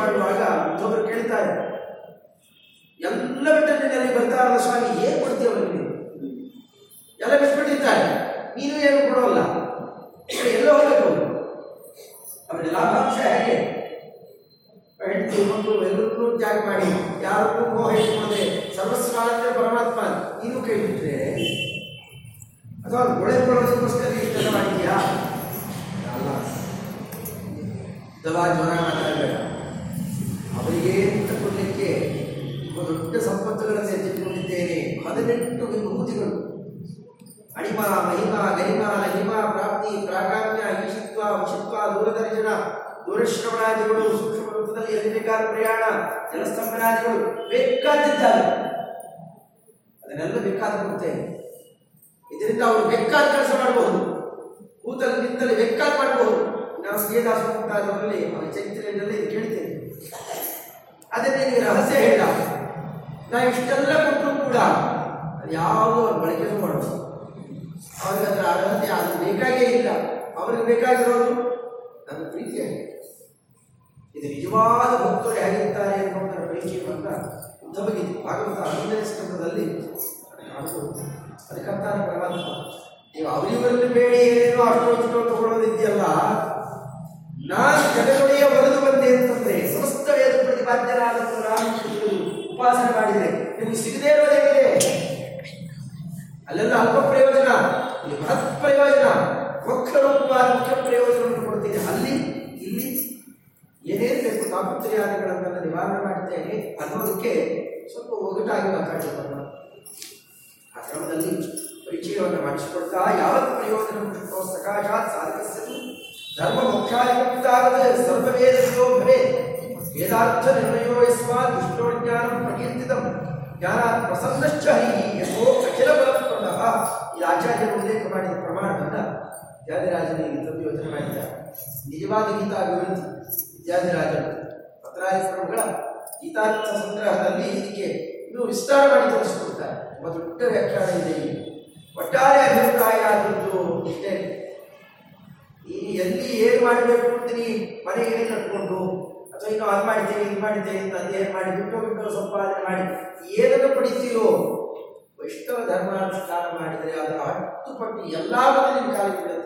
ಮಾಡುವಾಗ ಒಬ್ಬರು ಕೇಳ್ತಾರೆ, ಎಲ್ಲ ಬಿಟ್ಟು ಬರ್ತಾ ಇಲ್ಲ ಸ್ವಾಮಿ, ಏನ್ ಕೊಡ್ತೀವ ಅವರಿಗೆ ಎಲ್ಲ ಬಿಟ್ಬಿಟ್ಟಿದ್ದಾರೆ ನೀನು ಏನು ಕೊಡೋಲ್ಲ ಎಲ್ಲ ಹೋಗಬೇಕು ಅವರ ಲಾಭಾಂಶ ಹೇಗೆ? ಹೆಂಡತಿ, ಮಕ್ಕಳು ಎಲ್ಲರನ್ನೂ ತ್ಯಾಗ ಮಾಡಿ ಯಾರಿಗೂ ಮೋಹ ಇಟ್ಕೊಂಡೆ ಸರ್ವಸ್ವಾನಂದ ಪರಮಾತ್ಮ, ನೀನು ಕೇಳಿದ್ರೆ, ಅಥವಾ ಒಳ್ಳೆ ಕೊಡೋದಕ್ಕೋಸ್ಕರ ಇಷ್ಟೆಲ್ಲ ಮಾಡಿದ್ಯಾ ಅಲ್ಲ, ದವಾ ಜ್ವರ ಮಾತಾಡಬೇಡ ಅವರಿಗೆ ಅಂತ ಕೊಡಲಿಕ್ಕೆ ದೊಡ್ಡ ಸಂಪತ್ತುಗಳನ್ನು ಎತ್ತಿಟ್ಟುಕೊಂಡಿದ್ದೇನೆ ಹದಿನೆಂಟು ವಿಭೂತಿಗಳು ಅಣಿಮ ಮಹಿಮ, ಗರಿಮ ಹಿಮ ಪ್ರಾಪ್ತಿ ಪ್ರಾಕಾಮ್ಯ ಈಶಿತ್ವ ವಶಿತ್ವ ದೂರದರ್ಶನ, ದೂರಶ್ರವಣಾದಿಗಳು, ಸೂಕ್ಷ್ಮ ರೂಪದಲ್ಲಿ ಎಲ್ಲಿಬೇಕಾದ ಪ್ರಯಾಣ, ಜಲಸ್ತಂಭನಾದಿಗಳು ಬೇಕಾದಿದ್ದಾರೆ ಅದನ್ನೆಲ್ಲ ಬೇಕಾದ ಕೊಡ್ತೇನೆ. ಇದರಿಂದ ಅವರು ಬೇಕಾದ ಕೆಲಸ ಮಾಡಬಹುದು. ಕೂತಲ್ಲಿ ನಿಂತಲ್ಲಿ ಬೇಕಾದ ಮಾಡಬಹುದು. ನಾವು ಶ್ರೀದಾಸ ಮುಂತಾದವರಲ್ಲಿ, ಅವರ ಚೈತನ್ಯದಲ್ಲಿ ಕೇಳ್ತೇನೆ. ಅದನ್ನೇ ನೀವು ರಹಸ್ಯ ಹೇಳ. ನಾ ಇಷ್ಟೆಲ್ಲ ಕೊಟ್ಟರು ಕೂಡ ಅದು ಯಾವ ಬಳಕೆನೂ ಮಾಡೋದು ಅವ್ರಿಗೆ ಅದರ ಅರ್ಹತೆ ಅದು ಬೇಕಾಗೇ ಇಲ್ಲ. ಅವ್ರಿಗೆ ಬೇಕಾಗಿರೋದು ನನ್ನ ಪ್ರೀತಿಯಾಗಿದೆ. ಇದು ನಿಜವಾದ ಭಕ್ತರು ಹೇಗಿರ್ತಾರೆ ಅನ್ನೋದರ ಬಂದ ಉದ್ಧವಗಿ ಭಾಗವತ ಹನ್ನೊಂದನೇ ಸ್ಕಂದದಲ್ಲಿ ಅದಕ್ಕಂತಾನೆ ಪರಮಾತ್ಮ, ನೀವು ಅವರಿವರಲ್ಲಿ ಬೇಡಿ, ಏನೇನೋ ಅಷ್ಟೋ ಇಷ್ಟೋ ತಗೊಳ್ಳೋದಿದೆಯಲ್ಲ. ನಾನು ಜಗದೊಡೆಯ ಬರೆದು ಬಂದೆ ಅಂತಂದ್ರೆ ಸಮಸ್ತ ರಾಮಕೃಷ್ಣರು ಉಪಾಸನೆ ಮಾಡಿದರೆ ನಿಮಗೆ ಸಿಗದೇ ಇರೋದೇನಿದೆ ಅಲ್ಲೆಲ್ಲ ಅಲ್ಪ ಪ್ರಯೋಜನ ಇಲ್ಲಿ ಮಹತ್ ಪ್ರಯೋಜನ. ವಕ್ರರೂಪವಾದ ಮುಖ್ಯ ಪ್ರಯೋಜನವನ್ನು ಕೊಡ್ತೀನಿ ಅಲ್ಲಿ, ಇಲ್ಲಿ ಏನೇನು ಬೇಕು ತಾಪತ್ರಯಾದಿಗಳನ್ನೆಲ್ಲ ನಿವಾರಣೆ ಮಾಡ್ತೇನೆ ಅನ್ನೋದಕ್ಕೆ ಸ್ವಲ್ಪ ಒಗಟಾಗಿ ಮಾತಾಡಿದ ಆ ಕ್ರಮದಲ್ಲಿ ಪರಿಚಯವನ್ನು ಮಾಡಿಸಿಕೊಡ್ತಾ, ಯಾವತ್ತು ಪ್ರಯೋಜನ ಸಕಾಶಾತ್ ಸಾಧಕಸ್ಯತು ಧರ್ಮ ಮೋಕ್ಷಾಧಿಕೃತಾಗದ ಸರ್ವವೇದೋ ಭವೇ. ವೇದಾರ್ಥ ನಿರ್ಣಯೋ ಯಸ್ಮಾತ್ ವಿಷ್ಣು ಜ್ಞಾನಂ ಪ್ರಕೀರ್ತಿತಂ ಜ್ಞಾನಾತ್ ಪ್ರಸನ್ನಶ್ಚ ಹರಿ ಯಥೋ ಅಖಿಲ ಬಲಪ್ರದಃ ಈ ಆಚಾರ್ಯರು ಉಲ್ಲೇಖ ಮಾಡಿದ ಪ್ರಮಾಣವನ್ನು ವಿದ್ಯಾಧಿರಾಜನಿಗೆ ತಂದು ಯೋಚನೆ ಮಾಡಿದ್ದಾರೆ ನಿಜವಾದ ಗೀತಾ ವಿವೃತ್ತಿ ವಿದ್ಯಾಧಿರಾಜರು ಪತ್ರಾದಿ ಪ್ರಭುಗಳ ಗೀತಾರ್ಥ ಸಂಗ್ರಹದಲ್ಲಿ ಇದಕ್ಕೆ ಇನ್ನೂ ವಿಸ್ತಾರ ಮಾಡಿ ತೋರಿಸಿಕೊಡ್ತಾರೆ ತುಂಬ ದೊಡ್ಡ ವ್ಯಾಖ್ಯಾನ ಇದೆ ಒಟ್ಟಾರೆ ಅಭಿಪ್ರಾಯ ಆದದ್ದು ಇಷ್ಟೇ ನೀನು ಎಲ್ಲಿ ಏನು ಮಾಡಬೇಕು ಅಂತ ಮನೆಗೆ ಕಟ್ಕೊಂಡು ಅಥವಾ ಇನ್ನು ಅದು ಮಾಡಿದ್ದೇನೆ ಇದು ಮಾಡಿದ್ದೇನೆ ಅಂತ ಅದೇ ಮಾಡಿ, ಬಿಟ್ಟು ಬಿಟ್ಟು ಸಂಪಾದನೆ ಮಾಡಿ, ಏನನ್ನು ಪಡಿತೀಯೋ ವೈಷ್ಣವ ಧರ್ಮಾನುಷ್ಠಾನ ಮಾಡಿದರೆ ಅದರ ಹತ್ತು ಪಟ್ಟು ಎಲ್ಲ ನಿಮ್ಮ ಕಾಲಿಗೆ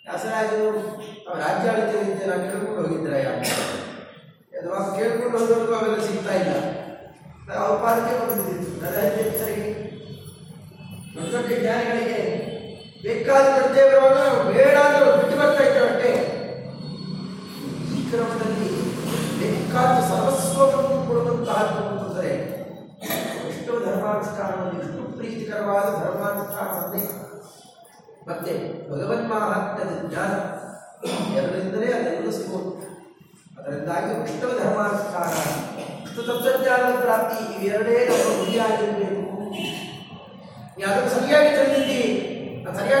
ದಾಸರಾಜರು ವ್ಯಾಸರಾಜರು ರಾಜ್ಯ ರಾಜ್ಯಾಡಳಿತ ವಿದ್ಯೆ ನಾವು ಕೇಳ್ಕೊಂಡು ಹೋಗಿದ್ರೆ ಅಥವಾ ಕೇಳ್ಕೊಂಡು ಹೋದವರೆಗೂ ಅವೆಲ್ಲ ಸಿಗ್ತಾ ಇಲ್ಲ. ಅವ್ರ ಪಾಲಕ್ಕೆ ಬಂದಿದ್ದು. ಸರಿ ದೊಡ್ಡ ಜ್ಞಾನಿಗಳಿಗೆ ಬೇಕಾದ ಕರ್ತವ್ಯವನ್ನು ಬೇಡ ಅಂದ್ರೆ ಬಿಟ್ಟು ಬರ್ತಾ ಇದ್ದಾರೆ ಅಷ್ಟೇ ಈ ಕ್ರಮದಲ್ಲಿ ಬೇಕಾದ ಸರ್ವಸ್ವವನ್ನು ಕೊಡುವಂತಹದ್ದು ಅಂತಂದರೆ ವಿಷ್ಣು ಧರ್ಮಾನುಷ್ಠಾನವನ್ನು ಎಷ್ಟು ಪ್ರೀತಿಕರವಾದ ಧರ್ಮಾನುಷ್ಠಾನವನ್ನೇ ಮತ್ತೆ ಭಗವನ್ಮಾಹಾತ್ಮ್ಯದ ಜ್ಞಾನ, ಎರಡರಿಂದಲೇ ಅದೆಲ್ಲ ಸಿಗುವುದು. ಅದರಿಂದಾಗಿ ವೈಷ್ಣವ ಧರ್ಮಾನುಷ್ಠಾನ ವಿಷ್ಣು ತತ್ವಜ್ಞಾನದ ಪ್ರಾಪ್ತಿ, ಇವೆರಡೇ ನಮ್ಮ ಗುರಿಯಾಗಿರಬೇಕು. ನೀ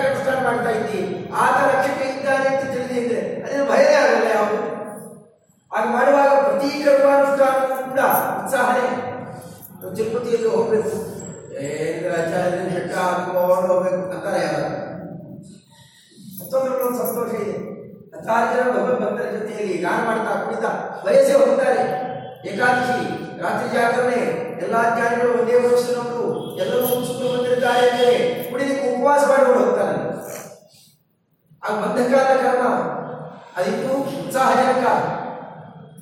ಅನುಷ್ಠಾನ ಮಾಡ್ತಾ ಇದ್ದಿ ಆತ ರಕ್ಷಕ ಇದ್ದಾನೆ ಅಂತ ತಿಳಿದಿದ್ದರೆ ಅದೇನು ಭಯನೇ ಆಗಲ್ಲ ಯಾವುದು? ಹಾಗೆ ಮಾಡುವಾಗ ಪ್ರತಿ ಕರ್ಮಾನುಷ್ಠಾನಕ್ಕೂ ಕೂಡ ಉತ್ಸಾಹನೇ. ತಿರುಪತಿಯಲ್ಲಿ ಹೋಗ್ಬೇಕು. ಏಂದ್ರಾಚಾರ್ಯ ಶಟ್ಟ ಹಾಕೊಂಡು ಹೋಗ್ಬೇಕು ಅಂತಾರೆ ಯಾರು ಮತ್ತೊಂದು ಸಂತೋಷ ಇದೆ. ಹತ್ತಾರು ಭಗವದ್ ಭಕ್ತರ ಜೊತೆಯಲ್ಲಿ ಗಾನ ಮಾಡ್ತಾ ಕುಳಿತ ವಯಸ್ಸೇ ಹೋಗ್ತಾರೆ ಏಕಾದಶಿ, ರಾತ್ರಿ ಜಾಗರಣೆ, ಎಲ್ಲ ಜ್ಞಾನಿಗಳು ಒಂದೇ ವಯಸ್ಸಿನವರು ಎಲ್ಲರೂ ಮುಗಿಸ್ಕೊಂಡು ಬಂದಿರ್ತಾರೆ ಅಂದರೆ ಕುಡಿಲಿಕ್ಕೆ ಉಪವಾಸ ಮಾಡಿಕೊಂಡು ಹೋಗ್ತಾರೆ. ಆಗ ಬಂಧಕಾಲ ಕರ್ಮ. ಅದಿತ್ತು ಉತ್ಸಾಹಜನಕ.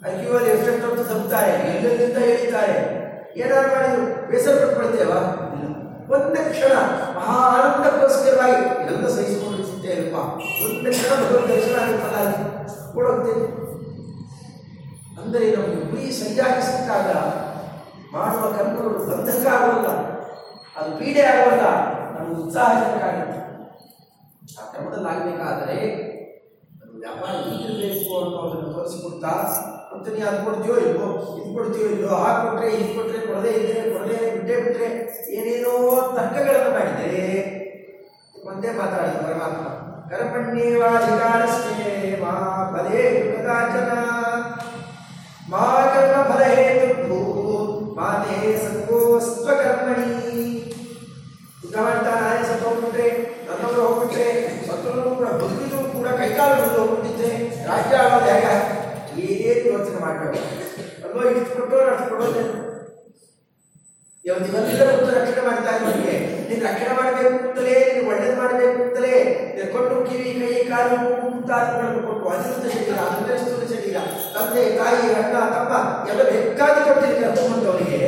ಅಕ್ಕಿಯಲ್ಲಿ ಎಷ್ಟೆಷ್ಟು ತಪ್ಪುತ್ತಾರೆ ಎಲ್ಲೆಲ್ಲಿಂದ ಹೇಳಿದ್ದಾರೆ ಏನಾದ್ರು ಮಾಡಿದ್ರು. ಬೇಸರ ಪಡ್ಕೊಳ್ತೇವಾ ಒಂದೇ ಕ್ಷಣ, ಮಹಾ ಆನಂದಕ್ಕೋಸ್ಕರವಾಗಿ ಎಲ್ಲ ಸಹಿಸಿಕೊಂಡು ಚಿಂತೆಯಲ್ಲಪ್ಪ ಒಂದೇ ಕ್ಷಣ ಭಗವಂತ ದರ್ಶನ ಆಗುತ್ತಲ್ಲ ಅಲ್ಲಿ? ಓಡೋಗ್ತೇವೆ ಅಂದರೆ ನಮಗೆ ಗುರಿ ಸರಿಯಾಗಿ ಸಿಕ್ಕಾಗ ಮಾಡುವ ಕರ್ಮಗಳು ಬಂಧಕ ಆಗೋಲ್ಲ. ಅದು ಪೀಡೆ ಆಗೋಲ್ಲ. ನಮ್ಗೆ ಉತ್ಸಾಹಜನಕ ಆಗುತ್ತೆ ಆ ಕ್ರಮದಲ್ಲಿ ಆಗಬೇಕಾದರೆ ವ್ಯಾಪಾರ ಹೀಗಿರಬೇಕು ಅನ್ನೋದನ್ನು ತೋರಿಸಿಕೊಡ್ತಾ ಮತ್ತೆ ನೀ ಅದು ಕೊಡ್ತೀಯೋ ಇಲ್ವೋ? ಇದು ಕೊಡ್ತೀಯೋ ಇಲ್ವೋ? ಹಾಕಿ ಕೊಟ್ಟರೆ ಇದು ಕೊಟ್ಟರೆ ಕೊಡದೇ ಇದ್ರೆ ಕೊಡದೇ ಬಿಟ್ಟೇ ಬಿಟ್ಟರೆ ಏನೇನೋ ತರ್ಕಗಳನ್ನು ಮಾಡಿದರೆ ಒಂದೇ ಮಾತಾಡಿದ ಪರಮಾತ್ಮ. ಕರ್ಮಣ್ಯೇವಾಧಿಕಾರಸ್ಥೆ ಮಾ ಫಲೇ ಕದಾಚನ ಮಾ ಕರ್ಮ ಫಲ ಹೇತು ಮಾತೆ ಸಂಗೋಸ್ತ್ವ ಕರ್ಮಣಿ. ಯುದ್ಧ ಮಾಡ್ತಾ ನಾನೇ ಸತ್ತು ಹೋಗ್ಬಿಟ್ರೆ ನನ್ನವರು ಹೋಗ್ಬಿಟ್ರೆ ಸತ್ತರೂ ಕೂಡ, ಬದುಕಿದ್ರು ಕೂಡ ಕೈಕಾಲು ಹೋಗ್ಬಿಟ್ಟಿದ್ರೆ ರಾಜ್ಯ ಆಗೋದು ಹೇಗೆ? ಏನೇನು ಯೋಚನೆ ಮಾಡಬೇಕು ಅಲ್ವಾ ಇಷ್ಟು ಕೊಟ್ಟರು ಅಷ್ಟು ಕೊಡೋದೇನು ಇವತ್ತು ಇವೆಲ್ಲರೂ ಒಂದು ರಕ್ಷಣೆ ಮಾಡ್ತಾ ನಿಮಗೆ ನೀನು ರಕ್ಷಣೆ ಮಾಡಬೇಕು ಅಂತಲೇ, ನೀನು ಒಳ್ಳೇದು ಮಾಡಬೇಕು ಅಂತಲೇ. ನೀನು ಕೊಟ್ಟು ಕಿವಿ, ಕೈ, ಕಾಲು ಮುಂತಾದವುಗಳನ್ನು ಕೊಟ್ಟು ಅದೃಷ್ಟ ಶರೀರ ಅದೃಷ್ಟ ಶರೀರ, ತಂದೆ, ತಾಯಿ, ಅಣ್ಣ, ತಮ್ಮ, ಎಲ್ಲ ಬೇಕಾಗಿ ಕೊಟ್ಟಿದ್ದೀನಿ ಅವರಿಗೆ.